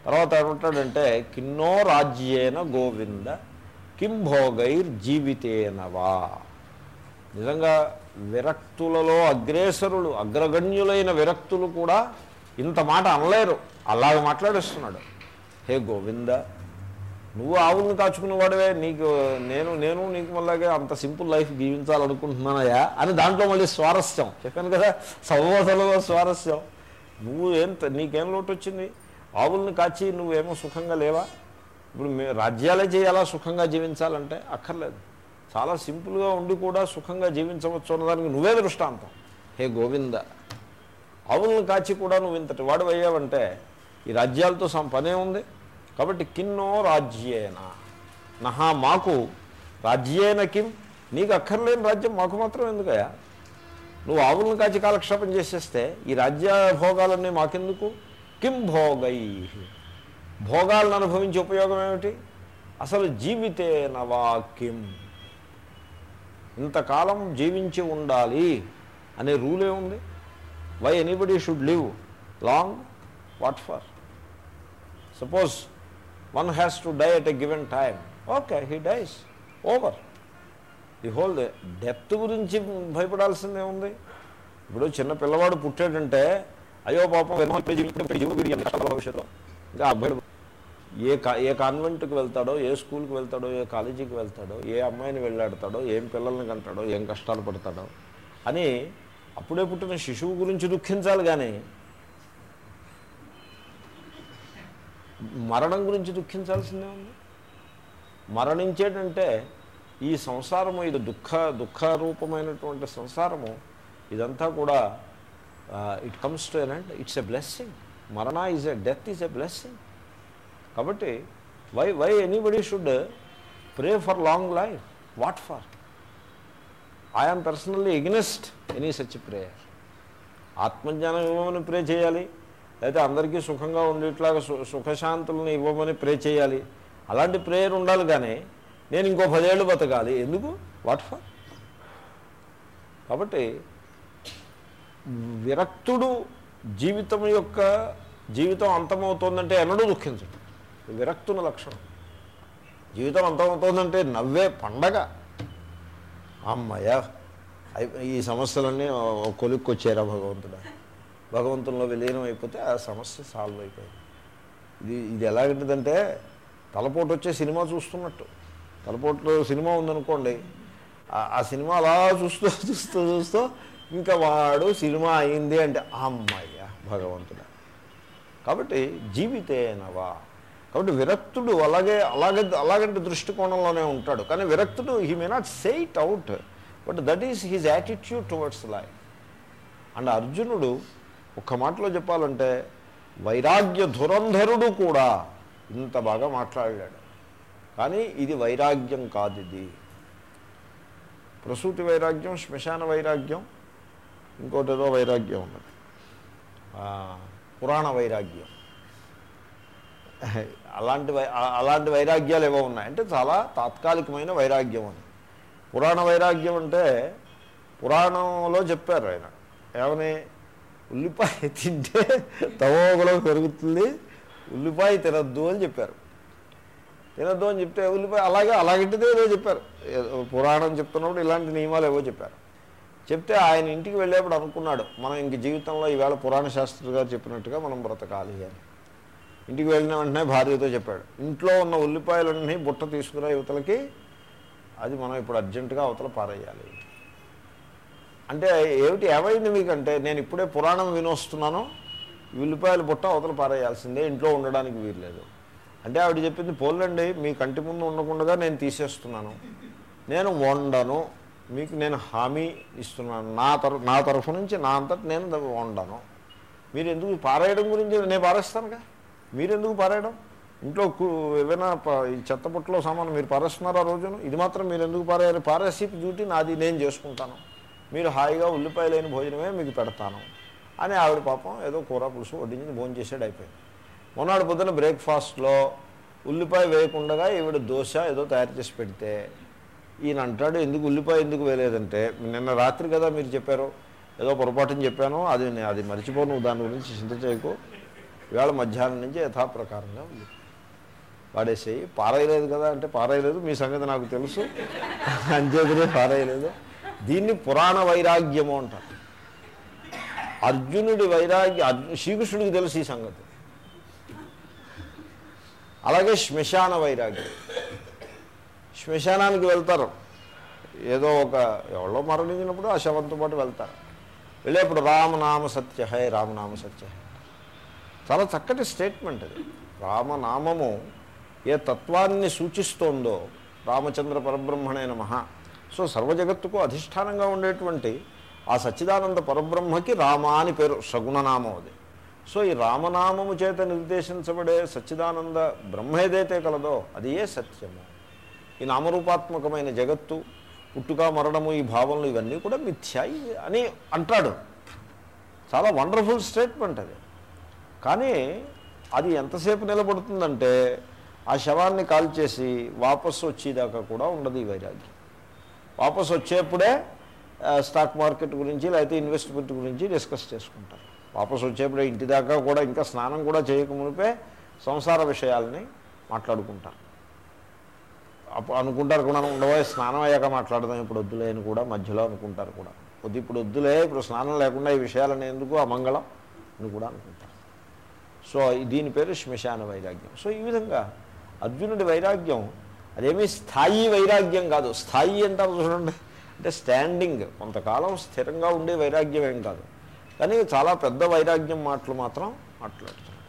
తర్వాత ఏమంటాడంటే కిన్నో రాజ్యేన గోవింద కిం భోగైర్ జీవితేనవా నిజంగా విరక్తులలో అగ్రేసరులు అగ్రగణ్యులైన విరక్తులు కూడా ఇంత మాట అనలేరు. అలాగ మాట్లాడేస్తున్నాడు. హే గోవింద నువ్వు ఆవులను కాచుకున్నవాడవే నీకు నేను నేను నీకు మళ్ళాగే అంత సింపుల్ లైఫ్ జీవించాలనుకుంటున్నానయా అని దాంట్లో మళ్ళీ స్వారస్యం. చెప్పాను కదా సంబోధనలో స్వారస్యం. నువ్వు ఏం నీకేం లోటు వచ్చింది ఆవుల్ని కాచి నువ్వేమో సుఖంగా లేవా? ఇప్పుడు రాజ్యాలే చేయాలా సుఖంగా జీవించాలంటే? అక్కర్లేదు. చాలా సింపుల్గా ఉండి కూడా సుఖంగా జీవించవచ్చు అన్నదానికి నువ్వే దృష్టాంతం. హే గోవింద ఆవులను కాచి కూడా నువ్వు ఇంతటి వాడు అయ్యావంటే ఈ రాజ్యాలతో సం పనే ఉంది. కాబట్టి కిన్నో రాజ్యేన. నహా మాకు రాజ్యేన కిం? నీకు అక్కర్లేని రాజ్యం మాకు మాత్రం ఎందుకయ్యా? నువ్వు ఆవులను కాచి కాలక్షేపం చేసేస్తే ఈ రాజ్య భోగాలన్నీ మాకెందుకు? కిం భోగై? భోగాలను అనుభవించే ఉపయోగం ఏమిటి? అసలు జీవితేన వా ఇంతకాలం జీవించి ఉండాలి అనే రూల్ ఏముంది why anybody should live long what for suppose one has to die at a given time okay he dies over the whole depth గురించి భయపడాల్సిందే ఉంది. ఇప్పుడు చిన్న పిల్లవాడు పుట్టాడంటే అయ్యో పాపం భవిష్యత్తులో? ఇంకా అబ్బాయి ఏ కా ఏ కాన్వెంట్కి వెళ్తాడో ఏ స్కూల్కి వెళ్తాడో ఏ కాలేజీకి వెళ్తాడో ఏ అమ్మాయిని వెళ్ళాడతాడో ఏం పిల్లల్ని కంటాడో ఏం కష్టాలు పడతాడో అని అప్పుడే పుట్టిన శిశువు గురించి దుఃఖించాలి కానీ మరణం గురించి దుఃఖించాల్సిందే ఉంది. మరణించేటంటే ఈ సంసారము ఇది దుఃఖ దుఃఖరూపమైనటువంటి సంసారము ఇదంతా కూడా it comes to end and it's a blessing మరణ is a death is a blessing కాబట్టి why why anybody should pray for long life what for I'm personally against any such prayer ఆత్మజ్ఞానం ఇవ్వమని ప్రే చేయాలి. లేకపోతే అందరికీ సుఖంగా ఉండేట్లాగా సుఖశాంతులను ఇవ్వమని ప్రే చేయాలి. అలాంటి ప్రేయర్ ఉండాలి కానీ నేను ఇంకో పదేళ్ళు బతకాలి. ఎందుకు? వాట్ ఫర్ కాబట్టి విరక్తుడు జీవితం యొక్క జీవితం అంతమవుతోందంటే ఎన్నడూ దుఃఖించడు. విరక్తుని లక్షణం. జీవితం అంతమవుతోందంటే నవ్వే పండగ. అమ్మయ్య ఈ సమస్యలన్నీ కొలుక్కొచ్చారా భగవంతుడా? భగవంతుల్లో విలీనం అయిపోతే ఆ సమస్య సాల్వ్ అయిపోయింది. ఇది ఇది ఎలాగంటిదంటే తలపోటు వచ్చే సినిమా చూస్తున్నట్టు. తలపోటులో సినిమా ఉందనుకోండి ఆ- సినిమా అలా చూస్తూ చూస్తూ చూస్తూ ఇంకా వాడు సినిమా అయింది అంటే అమ్మయ్య భగవంతుడా. కాబట్టి జీవితేనవా కాబట్టి విరక్తుడు అలాగే అలాగే అలాగంటి దృష్టికోణంలోనే ఉంటాడు. కానీ విరక్తుడు he may not say it out but that is his attitude towards life and అర్జునుడు ఒక్క మాటలో చెప్పాలంటే వైరాగ్య ధురంధరుడు కూడా ఇంత బాగా మాట్లాడాడు. కానీ ఇది వైరాగ్యం కాదు ఇది. ప్రసూతి వైరాగ్యం శ్మశాన వైరాగ్యం ఇంకోటి ఏదో వైరాగ్యం ఉన్నది. పురాణ వైరాగ్యం. అలాంటి వై అలాంటి వైరాగ్యాలు ఏవో ఉన్నాయి. అంటే చాలా తాత్కాలికమైన వైరాగ్యం అని పురాణ వైరాగ్యం అంటే పురాణంలో చెప్పారు ఆయన. ఏమని? ఉల్లిపాయ తింటే తవోగులో పెరుగుతుంది. ఉల్లిపాయ తినద్దు అని చెప్పారు. తినద్దు అని చెప్తే ఉల్లిపాయ అలాగే అలాగంటిదే ఏదో చెప్పారు. పురాణం చెప్తున్నప్పుడు ఇలాంటి నియమాలు ఏవో చెప్పారు. చెప్తే ఆయన ఇంటికి వెళ్ళేప్పుడు అనుకున్నాడు మనం ఇంక జీవితంలో ఈవేళ పురాణ శాస్త్రి గారు చెప్పినట్టుగా మనం బ్రతకాలి అని. ఇంటికి వెళ్ళిన వెంటనే భార్యతో చెప్పాడు ఇంట్లో ఉన్న ఉల్లిపాయలన్నీ బుట్ట తీసుకురా యువతలకి అది మనం ఇప్పుడు అర్జెంటుగా అవతల పారేయాలి. అంటే ఏమిటి ఏమైంది మీకంటే? నేను ఇప్పుడే పురాణం వినొస్తున్నాను. ఈ ఉల్లిపాయల బుట్ట అవతల పారేయాల్సిందే ఇంట్లో ఉండడానికి వీర్లేదు అంటే ఆవిడ చెప్పింది పోలండి మీ కంటి ముందు ఉండకుండా నేను తీసేస్తున్నాను. నేను వండను మీకు నేను హామీ ఇస్తున్నాను. నా తరఫు నా తరఫు నుంచి నా అంతటి నేను వండను. మీరు ఎందుకు పారేయడం గురించి నేను పారేస్తానుగా? మీరు ఎందుకు పారేయడం? ఇంట్లో ఏమైనా ఈ చెత్త బుట్టలో సామాను మీరు పారేస్తున్నారు ఆ రోజున? ఇది మాత్రం మీరు ఎందుకు పారేయాలి? పారేసి డ్యూటీ నాది నేను చేసుకుంటాను. మీరు హాయిగా ఉల్లిపాయ లేని భోజనమే మీకు పెడతాను. అని ఆవిడ పాపం ఏదో కూర పులుసు వడ్డించి భోజనం చేసాడు అయిపోయింది. మొన్నటి పొద్దున బ్రేక్ఫాస్ట్లో ఉల్లిపాయ వేయకుండా ఈవిడ దోశ ఏదో తయారు చేసి పెడితే ఈయన అంటాడు ఎందుకు ఉల్లిపాయ ఎందుకు వేయలేదంటే నిన్న రాత్రి కదా మీరు చెప్పారు ఏదో పొరపాటుని చెప్పాను అది నే- అది మర్చిపో నువ్వు దాని గురించి చింత చేయకు. ఇవాళ మధ్యాహ్నం నుంచి యథాప్రకారంగా ఉంది. వాడేసేయి పారేయలేదు కదా అంటే పారేయలేదు మీ సంగతి నాకు తెలుసు. అంచేతనే పారేయలేదు దీన్ని పురాణ వైరాగ్యము అంటారు. అర్జునుడి వైరాగ్య అర్జు శ్రీకృష్ణుడికి తెలుసు ఈ సంగతి. అలాగే శ్మశాన వైరాగ్యం. శ్మశానానికి వెళ్తారు. ఏదో ఒక ఎవరో మరణించినప్పుడు ఆ శవంతో పాటు వెళ్తారు. వెళ్ళేప్పుడు రామనామ సత్య హై రామనామ సత్య చాలా చక్కటి స్టేట్మెంట్ అది. రామనామము ఏ తత్వాన్ని సూచిస్తోందో రామచంద్ర పరబ్రహ్మణే మహా సో సర్వజగత్తుకు అధిష్టానంగా ఉండేటువంటి ఆ సచ్చిదానంద పరబ్రహ్మకి రామ అని పేరు సగుణనామం అది. సో ఈ రామనామము చేత నిర్దేశించబడే సచ్చిదానంద బ్రహ్మ ఏదైతే కలదో అది ఏ సత్యము. ఈ నామరూపాత్మకమైన జగత్తు పుట్టుక మరణము ఈ భావనలు ఇవన్నీ కూడా మిథ్యాయి అని అంటాడు. చాలా వండర్ఫుల్ స్టేట్మెంట్ అది. కానీ అది ఎంతసేపు నిలబడుతుందంటే ఆ శవాన్ని కాల్చేసి వాపసు వచ్చేదాకా కూడా ఉండదు ఈ వైరాగ్యం. వాపసు వచ్చేప్పుడే స్టాక్ మార్కెట్ గురించి లేకపోతే ఇన్వెస్ట్మెంట్ గురించి డిస్కస్ చేసుకుంటారు. వాపసు వచ్చేప్పుడే ఇంటి దాకా కూడా ఇంకా స్నానం కూడా చేయకమునిపే సంసార విషయాలని మాట్లాడుకుంటారు. అప్పుడు అనుకుంటారు కూడా ఉండవో స్నానం అయ్యాక మాట్లాడదాం ఇప్పుడు వద్దులే అని కూడా మధ్యలో అనుకుంటారు కూడా. వద్దు ఇప్పుడు వద్దులే ఇప్పుడు స్నానం లేకుండా ఈ విషయాలని ఎందుకు అమంగళం అని కూడా అనుకుంటారు. సో దీని పేరు శ్మశాన వైరాగ్యం. సో ఈ విధంగా అర్జునుడి వైరాగ్యం అదేమీ స్థాయి వైరాగ్యం కాదు. స్థాయి అంటారు చూడండి. అంటే స్టాండింగ్ కొంతకాలం స్థిరంగా ఉండే వైరాగ్యం ఏం కాదు. కానీ చాలా పెద్ద వైరాగ్యం మాటలు మాత్రం మాట్లాడుతున్నాడు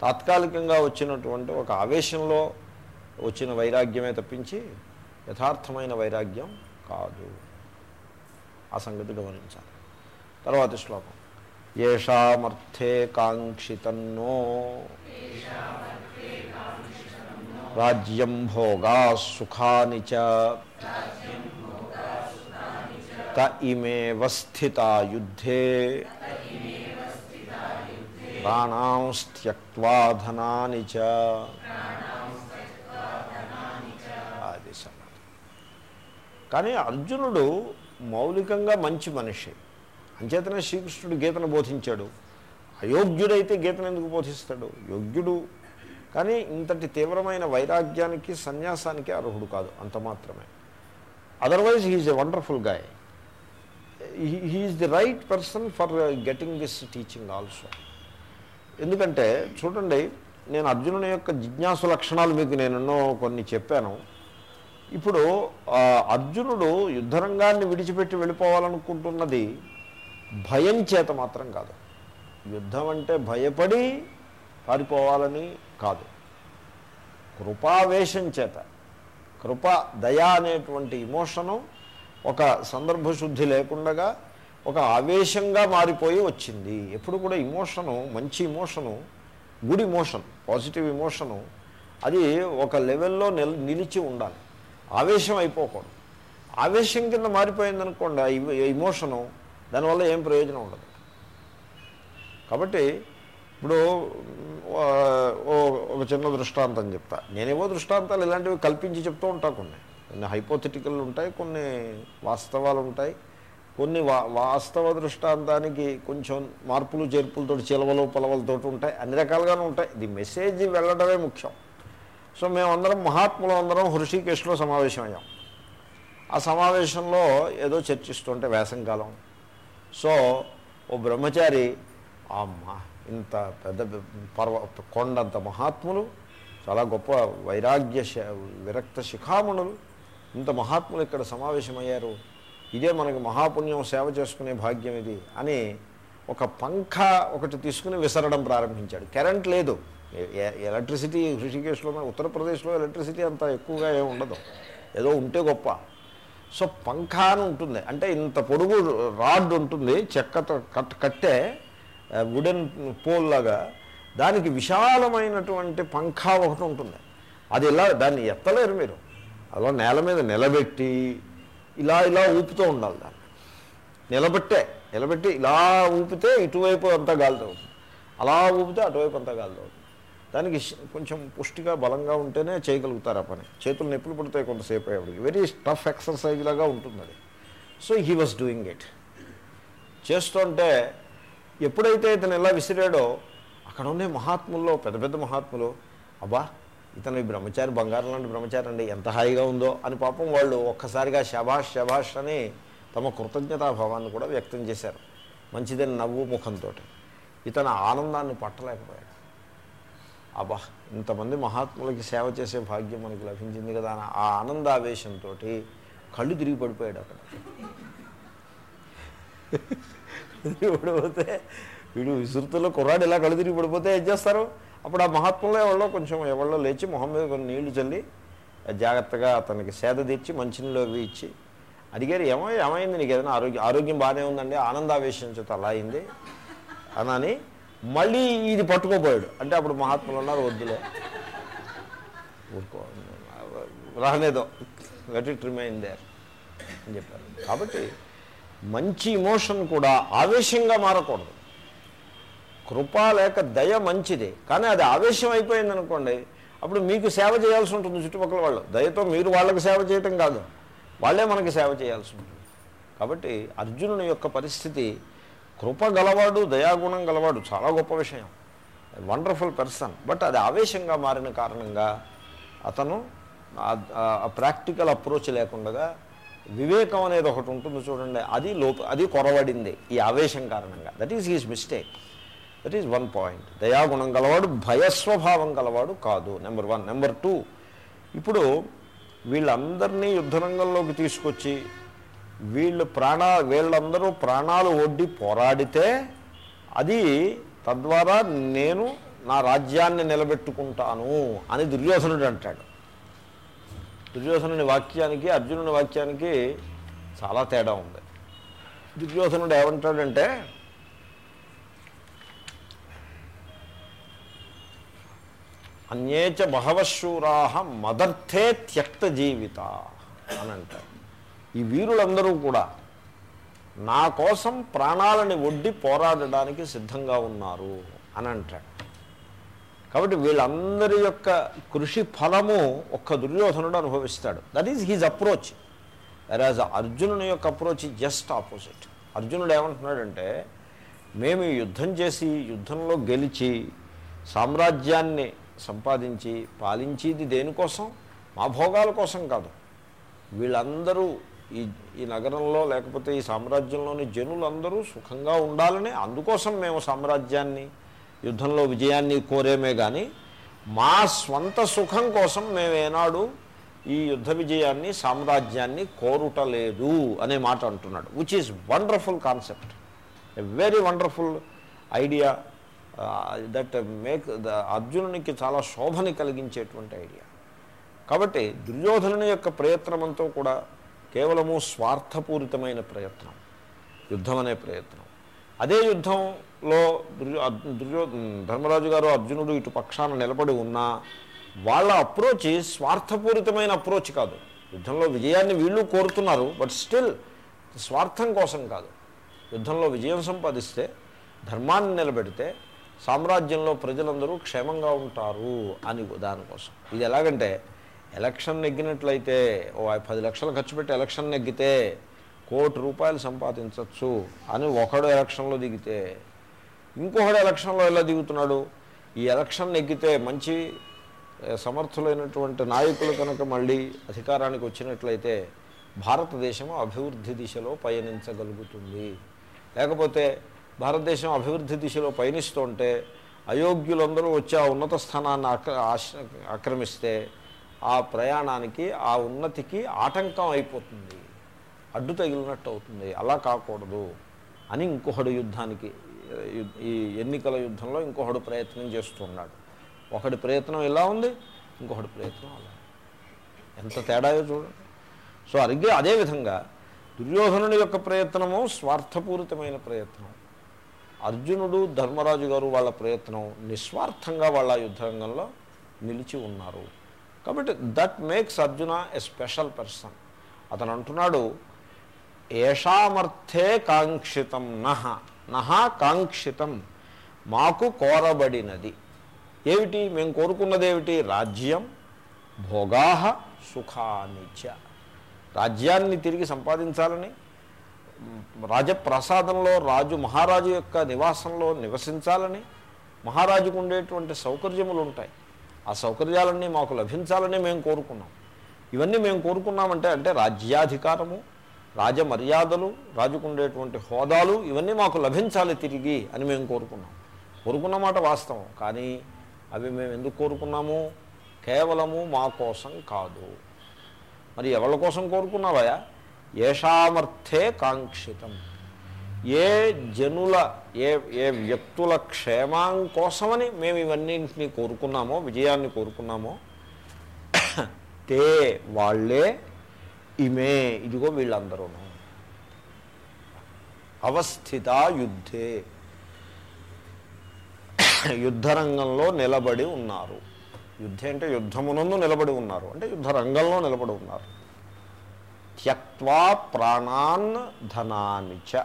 తాత్కాలికంగా వచ్చినటువంటి ఒక ఆవేశంలో వచ్చిన వైరాగ్యమే తప్పించి యథార్థమైన వైరాగ్యం కాదు. ఆ సంగతి గమనించాలి. తర్వాతి శ్లోకం. ఏషామర్థే కాంక్షితన్నో. రాజ్యం భోగా సుఖాని చ త ఇమేవ స్థితా యుద్ధే ప్రాణాంస్త్యక్వాధనాని చ అది కానీ అర్జునుడు మౌలికంగా మంచి మనిషి. అంచేతనే శ్రీకృష్ణుడు గీతను బోధించాడు. అయోగ్యుడైతే గీతను ఎందుకు బోధిస్తాడు? యోగ్యుడు కానీ ఇంతటి తీవ్రమైన వైరాగ్యానికి సన్యాసానికి అర్హుడు కాదు. అంత మాత్రమే. Otherwise he is a wonderful guy he is the right person for getting this teaching also ఎందుకంటే చూడండి నేను అర్జునుని యొక్క జిజ్ఞాసు లక్షణాలు మీకు నేను ఎన్నో కొన్ని చెప్పాను. ఇప్పుడు అర్జునుడు యుద్ధరంగాన్ని విడిచిపెట్టి వెళ్ళిపోవాలనుకుంటున్నది భయం చేత మాత్రం కాదు. యుద్ధం అంటే భయపడి పారిపోవాలని కాదు. కృపావేశం చేత కృప దయ అనేటువంటి ఇమోషను ఒక సందర్భశుద్ధి లేకుండగా ఒక ఆవేశంగా మారిపోయి వచ్చింది. ఎప్పుడు కూడా ఇమోషను మంచి emotion good emotion positive emotion అది ఒక లెవెల్లో నిల్ నిలిచి ఉండాలి. ఆవేశం అయిపోకూడదు. ఆవేశం కింద మారిపోయిందనుకోండి ఆ ఇమోషను దానివల్ల ఏం ప్రయోజనం ఉండదు. కాబట్టి ఇప్పుడు ఓ- ఒక చిన్న దృష్టాంతం చెప్తా. నేనేవో దృష్టాంతాలు ఇలాంటివి కల్పించి చెప్తూ ఉంటా కొన్ని. కొన్ని హైపోథెటికల్ ఉంటాయి కొన్ని వాస్తవాలు ఉంటాయి. కొన్ని వా వాస్తవ దృష్టాంతానికి కొంచెం మార్పులు చేర్పులతో చిలవలు పొలవలతో ఉంటాయి. అన్ని రకాలుగానే ఉంటాయి. ది మెసేజ్ వెళ్ళడమే ముఖ్యం. సో మేమందరం మహాత్ములు అందరం హృషికేశ్లో సమావేశమయ్యాం. ఆ సమావేశంలో ఏదో చర్చిస్తుంటే వేసంకాలం సో ఓ బ్రహ్మచారి అమ్మ ఇంత పెద్ద పర్వ కొండంత మహాత్ములు చాలా గొప్ప వైరాగ్య శ- విరక్త శిఖామణులు ఇంత మహాత్ములు ఇక్కడ సమావేశమయ్యారు. ఇదే మనకి మహాపుణ్యం సేవ చేసుకునే భాగ్యం ఇది అని ఒక పంఖ ఒకటి తీసుకుని విసరడం ప్రారంభించాడు. కరెంట్ లేదు. ఎ- ఎలక్ట్రిసిటీ హృషికేశ్లో ఉత్తరప్రదేశ్లో ఎలక్ట్రిసిటీ అంత ఎక్కువగా ఏమి ఉండదు. ఏదో ఉంటే గొప్ప. సో పంఖ అని ఉంటుంది. అంటే ఇంత పొడుగు రాడ్ ఉంటుంది చెక్కతో కట్ కట్టే వుడెన్ పోల్ లాగా దానికి విశాలమైనటువంటి పంఖా ఒకటి ఉంటుంది. అది ఇలా దాన్ని ఎత్తలేరు మీరు. అలా నేల మీద నిలబెట్టి ఇలా ఇలా ఊపుతూ ఉండాలి దాన్ని. నిలబెట్టే నిలబెట్టి ఇలా ఊపితే ఇటువైపు అంతా గాలితో అవుతుంది అలా ఊపితే అటువైపు అంతా గాలితో అవుతుంది దానికి కొంచెం పుష్టిగా బలంగా ఉంటేనే చేయగలుగుతారు ఆ పని. చేతులు నొప్పులు పడతాయి కొంతసేపు అయ్యేవాడికి వెరీ టఫ్ ఎక్సర్సైజ్ లాగా ఉంటుంది అది so he was doing it చేస్తుంటే ఎప్పుడైతే ఇతను ఎలా విసిరాడో అక్కడ ఉండే మహాత్ముల్లో పెద్ద పెద్ద మహాత్ములు అబ్బా ఇతను ఈ బ్రహ్మచారి బంగారం లాంటి బ్రహ్మచారి అండి ఎంత హాయిగా ఉందో అని పాపం వాళ్ళు ఒక్కసారిగా శభాష్ శభాష్ అని తమ కృతజ్ఞతాభావాన్ని కూడా వ్యక్తం చేశారు. మంచిదని నవ్వు ముఖంతో ఇతను ఆనందాన్ని పట్టలేకపోయాడు. అబ్బా ఇంతమంది మహాత్ములకి సేవ చేసే భాగ్యం మనకి లభించింది కదా అని ఆ ఆనందావేశంతో కళ్ళు తిరిగి పడిపోయాడు అక్కడ. తిరిగి పడిపోతే వీడు విసురుతుల్లో కుర్రాడు ఇలా కళ్ళు తిరిగి పడిపోతే ఏం చేస్తారు? అప్పుడు ఆ మహాత్ములో ఎవరో కొంచెం ఎవరో లేచి మొహం మీద కొన్ని నీళ్ళు చల్లి జాగ్రత్తగా అతనికి సేద తీర్చి మంచినీళ్ళు అవి ఇచ్చి అడిగారు ఏమో ఏమైంది? నీకు ఏదైనా ఆరోగ్యం ఆరోగ్యం బాగానే ఉందండి ఆనందావేశం చేత అలా అయింది అని మళ్ళీ ఇది పట్టుకోపోయాడు. అంటే అప్పుడు మహాత్ములు ఉన్నారు వద్దులే. ఊరుకో రానేదో. లెట్ ఇట్ రిమైన్ దేర్ అని చెప్పారు. కాబట్టి మంచి ఇమోషన్ కూడా ఆవేశంగా మారకూడదు. కృప లేక దయ మంచిది. కానీ అది ఆవేశం అయిపోయింది అనుకోండి అప్పుడు మీకు సేవ చేయాల్సి ఉంటుంది చుట్టుపక్కల వాళ్ళు. దయతో మీరు వాళ్ళకి సేవ చేయటం కాదు. వాళ్ళే మనకి సేవ చేయాల్సి ఉంటుంది. కాబట్టి అర్జునుని యొక్క పరిస్థితి కృప గలవాడు దయాగుణం గలవాడు చాలా గొప్ప విషయం. వండర్ఫుల్ పర్సన్ బట్ అది ఆవేశంగా మారిన కారణంగా అతను ప్రాక్టికల్ అప్రోచ్ లేకుండా వివేకం అనేది ఒకటి ఉంటుంది చూడండి. అది లోప అది కొరవడింది ఈ ఆవేశం కారణంగా. That is his mistake that is one point దయాగుణం గలవాడు భయస్వభావం గలవాడు కాదు. నెంబర్ వన్ నెంబర్ టూ ఇప్పుడు వీళ్ళందరినీ యుద్ధరంగంలోకి తీసుకొచ్చి వీళ్ళు ప్రాణా వీళ్ళందరూ ప్రాణాలు ఒడ్డి పోరాడితే అది తద్వారా నేను నా రాజ్యాన్ని నిలబెట్టుకుంటాను అని దుర్యోధనుడు అంటాడు. దుర్యోధనుని వాక్యానికి అర్జునుని వాక్యానికి చాలా తేడా ఉంది. దుర్యోధనుడు ఏమంటాడంటే అన్యేచ మహవశూరాహ మదర్థే త్యక్త జీవిత అని అంటారు. ఈ వీరులందరూ కూడా నా కోసం ప్రాణాలని ఒడ్డి పోరాడడానికి సిద్ధంగా ఉన్నారు అని అంటాడు. కాబట్టి వీళ్ళందరి యొక్క కృషి ఫలము ఒక్క దుర్యోధనుడు అనుభవిస్తాడు. దట్ ఈజ్ హీజ్ అప్రోచ్ వెరాజ్ అర్జునుని యొక్క అప్రోచ్ జస్ట్ ఆపోజిట్ అర్జునుడు ఏమంటున్నాడంటే మేము యుద్ధం చేసి యుద్ధంలో గెలిచి సామ్రాజ్యాన్ని సంపాదించి పాలించేది దేనికోసం? మా భోగాల కోసం కాదు. వీళ్ళందరూ ఈ ఈ నగరంలో లేకపోతే ఈ సామ్రాజ్యంలోని జనులందరూ సుఖంగా ఉండాలని అందుకోసం మేము సామ్రాజ్యాన్ని యుద్ధంలో విజయాన్ని కోరేమే కానీ మా స్వంత సుఖం కోసం మేమేనాడు ఈ యుద్ధ విజయాన్ని సామ్రాజ్యాన్ని కోరుటలేదు అనే మాట అంటున్నాడు. Which is wonderful concept a very wonderful idea that make the అర్జునునికి చాలా శోభని కలిగించేటువంటి ఐడియా కాబట్టి దుర్యోధనుని యొక్క ప్రయత్నమంతా కూడా కేవలము స్వార్థపూరితమైన ప్రయత్నం యుద్ధం అనే ప్రయత్నం. అదే యుద్ధం లో దుర్యో దుర్యో ధర్మరాజు గారు అర్జునుడు ఇటు పక్షాన నిలబడి ఉన్నా వాళ్ళ అప్రోచ్ స్వార్థపూరితమైన అప్రోచ్ కాదు. యుద్ధంలో విజయాన్ని వీళ్ళు కోరుతున్నారు బట్ స్టిల్ స్వార్థం కోసం కాదు. యుద్ధంలో విజయం సంపాదిస్తే ధర్మాన్ని నిలబెడితే సామ్రాజ్యంలో ప్రజలందరూ క్షేమంగా ఉంటారు అని దానికోసం ఇది ఎలాగంటే ఎలక్షన్ నెగ్గినట్లయితే ఓ పది లక్షలు ఖర్చు పెట్టి ఎలక్షన్ నెగ్గితే కోటి రూపాయలు సంపాదించవచ్చు అని ఒకడు ఎలక్షన్లో దిగితే ఇంకొకడు ఎలక్షన్లో ఎలా దిగుతున్నాడు? ఈ ఎలక్షన్ ఎక్కితే మంచి సమర్థులైనటువంటి నాయకులు కనుక మళ్ళీ అధికారానికి వచ్చినట్లయితే భారతదేశం అభివృద్ధి దిశలో పయనించగలుగుతుంది. లేకపోతే భారతదేశం అభివృద్ధి దిశలో పయనిస్తుంటే అయోగ్యులందరూ వచ్చి ఆ ఉన్నత స్థానాన్ని ఆక్రమిస్తే ఆ ప్రయాణానికి ఆ ఉన్నతికి ఆటంకం అయిపోతుంది. అడ్డు తగిలినట్టు అవుతుంది. అలా కాకూడదు అని ఇంకొకడు యుద్ధానికి ఈ ఎన్నికల యుద్ధంలో ఇంకొకడు ప్రయత్నం చేస్తున్నాడు. ఒకడి ప్రయత్నం ఇలా ఉంది? ఇంకొకటి ప్రయత్నం అలా ఎంత తేడాయో చూడండి. సో అరిగే అదేవిధంగా దుర్యోధనుని యొక్క ప్రయత్నము స్వార్థపూరితమైన ప్రయత్నం. అర్జునుడు ధర్మరాజు గారు వాళ్ళ ప్రయత్నం నిస్వార్థంగా వాళ్ళ యుద్ధరంగంలో నిలిచి ఉన్నారు. కాబట్టి that makes Arjuna a special person. అతను అంటున్నాడు ఏషామర్థే కాంక్షితం నహ. నహా కాంక్షితం మాకు కోరబడినది. ఏమిటి? మేము కోరుకున్నది ఏమిటి రాజ్యం భోగాహ సుఖానిచ రాజ్యాన్ని తిరిగి సంపాదించాలని. రాజప్రసాదంలో రాజు మహారాజు యొక్క నివాసంలో నివసించాలని. మహారాజుకు ఉండేటువంటి సౌకర్యములు ఉంటాయి ఆ సౌకర్యాలన్నీ మాకు లభించాలని మేము కోరుకున్నాం. ఇవన్నీ మేము కోరుకున్నామంటే అంటే రాజ్యాధికారము రాజమర్యాదలు రాజుకుండేటువంటి హోదాలు ఇవన్నీ మాకు లభించాలి తిరిగి అని మేము కోరుకున్నాం. కోరుకున్న మాట వాస్తవం. కానీ అవి మేము ఎందుకు కోరుకున్నాము? కేవలము మా కోసం కాదు. మరి ఎవరి కోసం కోరుకున్నావయా ఏషామర్థే కాంక్షితం. ఏ జనుల ఏ ఏ వ్యక్తుల క్షేమం కోసమని మేము ఇవన్నింటినీ కోరుకున్నామో విజయాన్ని కోరుకున్నామో తే వాళ్ళే ఇమే ఇదిగో వీళ్ళందరూ అవస్థిత యుద్ధే. యుద్ధరంగంలో నిలబడి ఉన్నారు. యుద్ధం అంటే యుద్ధమునందు నిలబడి ఉన్నారు. అంటే యుద్ధ రంగంలో నిలబడి ఉన్నారు. త్యక్వా ప్రాణాన్ ధనానిచ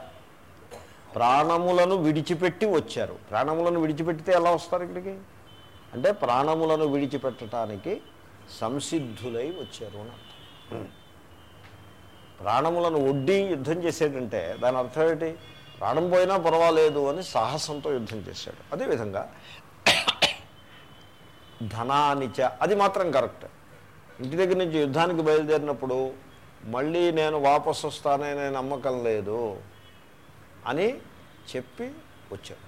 ప్రాణములను విడిచిపెట్టి వచ్చారు. ప్రాణములను విడిచిపెట్టితే ఎలా వస్తారు ఇక్కడికి? అంటే ప్రాణములను విడిచిపెట్టడానికి సంసిద్ధులై వచ్చారు అని అర్థం. ప్రాణములను ఒడ్డి యుద్ధం చేసేటంటే దాని అర్థం ఏంటి ప్రాణం పోయినా పర్వాలేదు అని సాహసంతో యుద్ధం చేశాడు. అదేవిధంగా ధనానిచ అది మాత్రం కరెక్ట్. ఇంటి దగ్గర నుంచి యుద్ధానికి బయలుదేరినప్పుడు మళ్ళీ నేను వాపసు వస్తాననే నమ్మకం లేదు అని చెప్పి వచ్చాడు.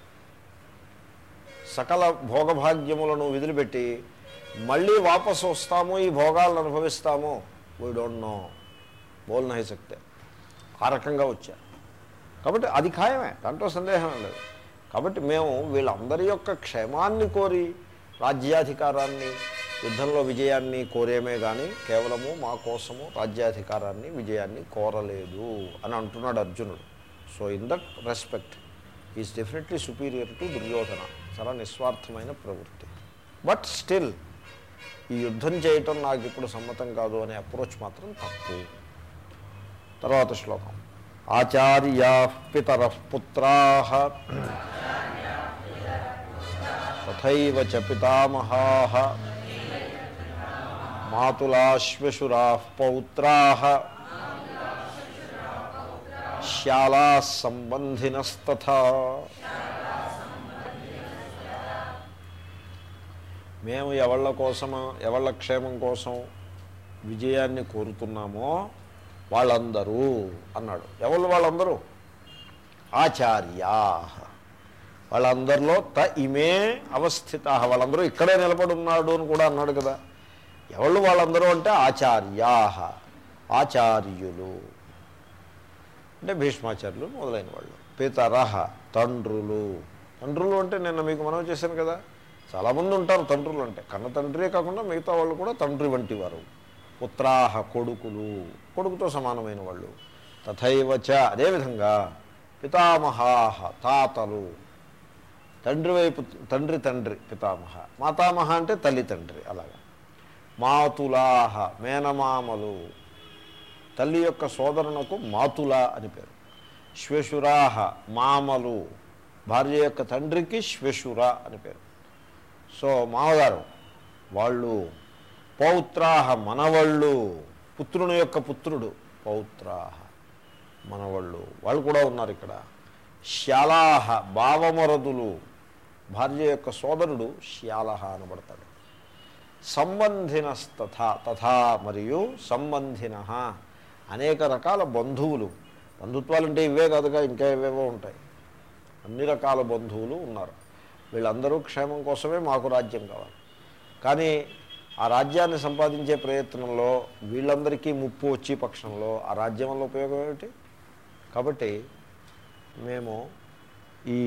సకల భోగభాగ్యములను వదిలిపెట్టి మళ్ళీ వాపసు వస్తాము ఈ భోగాలను అనుభవిస్తాము. వీ డోంట్ నో బోల్ నహి సక్తే ఆ రకంగా వచ్చారు. కాబట్టి అది ఖాయమే దాంట్లో సందేహం లేదు. కాబట్టి మేము వీళ్ళందరి యొక్క క్షేమాన్ని కోరి రాజ్యాధికారాన్ని యుద్ధంలో విజయాన్ని కోరేమే కానీ కేవలము మా కోసము రాజ్యాధికారాన్ని విజయాన్ని కోరలేదు అని అంటున్నాడు అర్జునుడు. So in that respect is definitely superior to Duryodhana. చాలా నిస్వార్థమైన ప్రవృత్తి. బట్ స్టిల్ ఈ యుద్ధం చేయటం నాకు ఇప్పుడు సమ్మతం కాదు అనే అప్రోచ్ మాత్రం తప్పు. తర్వాత శ్లోకం. ఆచార్యా పితర పుత్రా. తథైవ చ పితామహా. మాతులాశ్వశురా పౌత్రా. శ్యాలా సంబంధినస్తథా మేము ఎవళ్ళ కోసం ఎవళ్ళ క్షేమం కోసం విజయాన్ని కోరుతున్నామో వాళ్ళందరూ అన్నాడు. ఎవరు వాళ్ళందరూ? ఆచార్యా వాళ్ళందరిలో త ఇమే అవస్థిత వాళ్ళందరూ ఇక్కడే నిలబడి ఉన్నాడు అని కూడా అన్నాడు కదా. ఎవళ్ళు వాళ్ళందరూ అంటే ఆచార్యా ఆచార్యులు. అంటే భీష్మాచార్యులు మొదలైన వాళ్ళు. పితరహ తండ్రులు. తండ్రులు అంటే నిన్న మీకు మనం చేశాను కదా. చాలామంది ఉంటారు తండ్రులు అంటే. కన్న తండ్రే కాకుండా మిగతా వాళ్ళు కూడా తండ్రి వంటి వారు. పుత్రాహ కొడుకులు. కొడుకుతో సమానమైన వాళ్ళు. తథైవచ అదేవిధంగా పితామహాహ తాతలు. తండ్రి వైపు తండ్రి తండ్రి పితామహ. మాతామహ అంటే తల్లి తండ్రి అలాగా. మాతులాహ మేనమామలు. తల్లి యొక్క సోదరునకు మాతుల అని పేరు. శ్వశురాహ మామలు. భార్య యొక్క తండ్రికి శ్వశుర అని పేరు. సో మామగారు వాళ్ళు పౌత్రాహ మనవళ్ళు. పుత్రుని యొక్క పుత్రుడు పౌత్రాహ మనవళ్ళు. వాళ్ళు కూడా ఉన్నారు ఇక్కడ. శ్యాలాహ భావమరదులు. భార్య యొక్క సోదరుడు శ్యాలహ అనబడతాడు. సంబంధినస్తథా తథా మరియు సంబంధిన అనేక రకాల బంధువులు. బంధుత్వాలు అంటే ఇవే కాదుగా ఇంకా ఇవేవో ఉంటాయి. అన్ని రకాల బంధువులు ఉన్నారు. వీళ్ళందరూ క్షేమం కోసమే మాకు రాజ్యం కావాలి. కానీ ఆ రాజ్యాన్ని సంపాదించే ప్రయత్నంలో వీళ్ళందరికీ ముప్పు వచ్చే పక్షంలో ఆ రాజ్యం వల్ల ఉపయోగం ఏమిటి? కాబట్టి మేము ఈ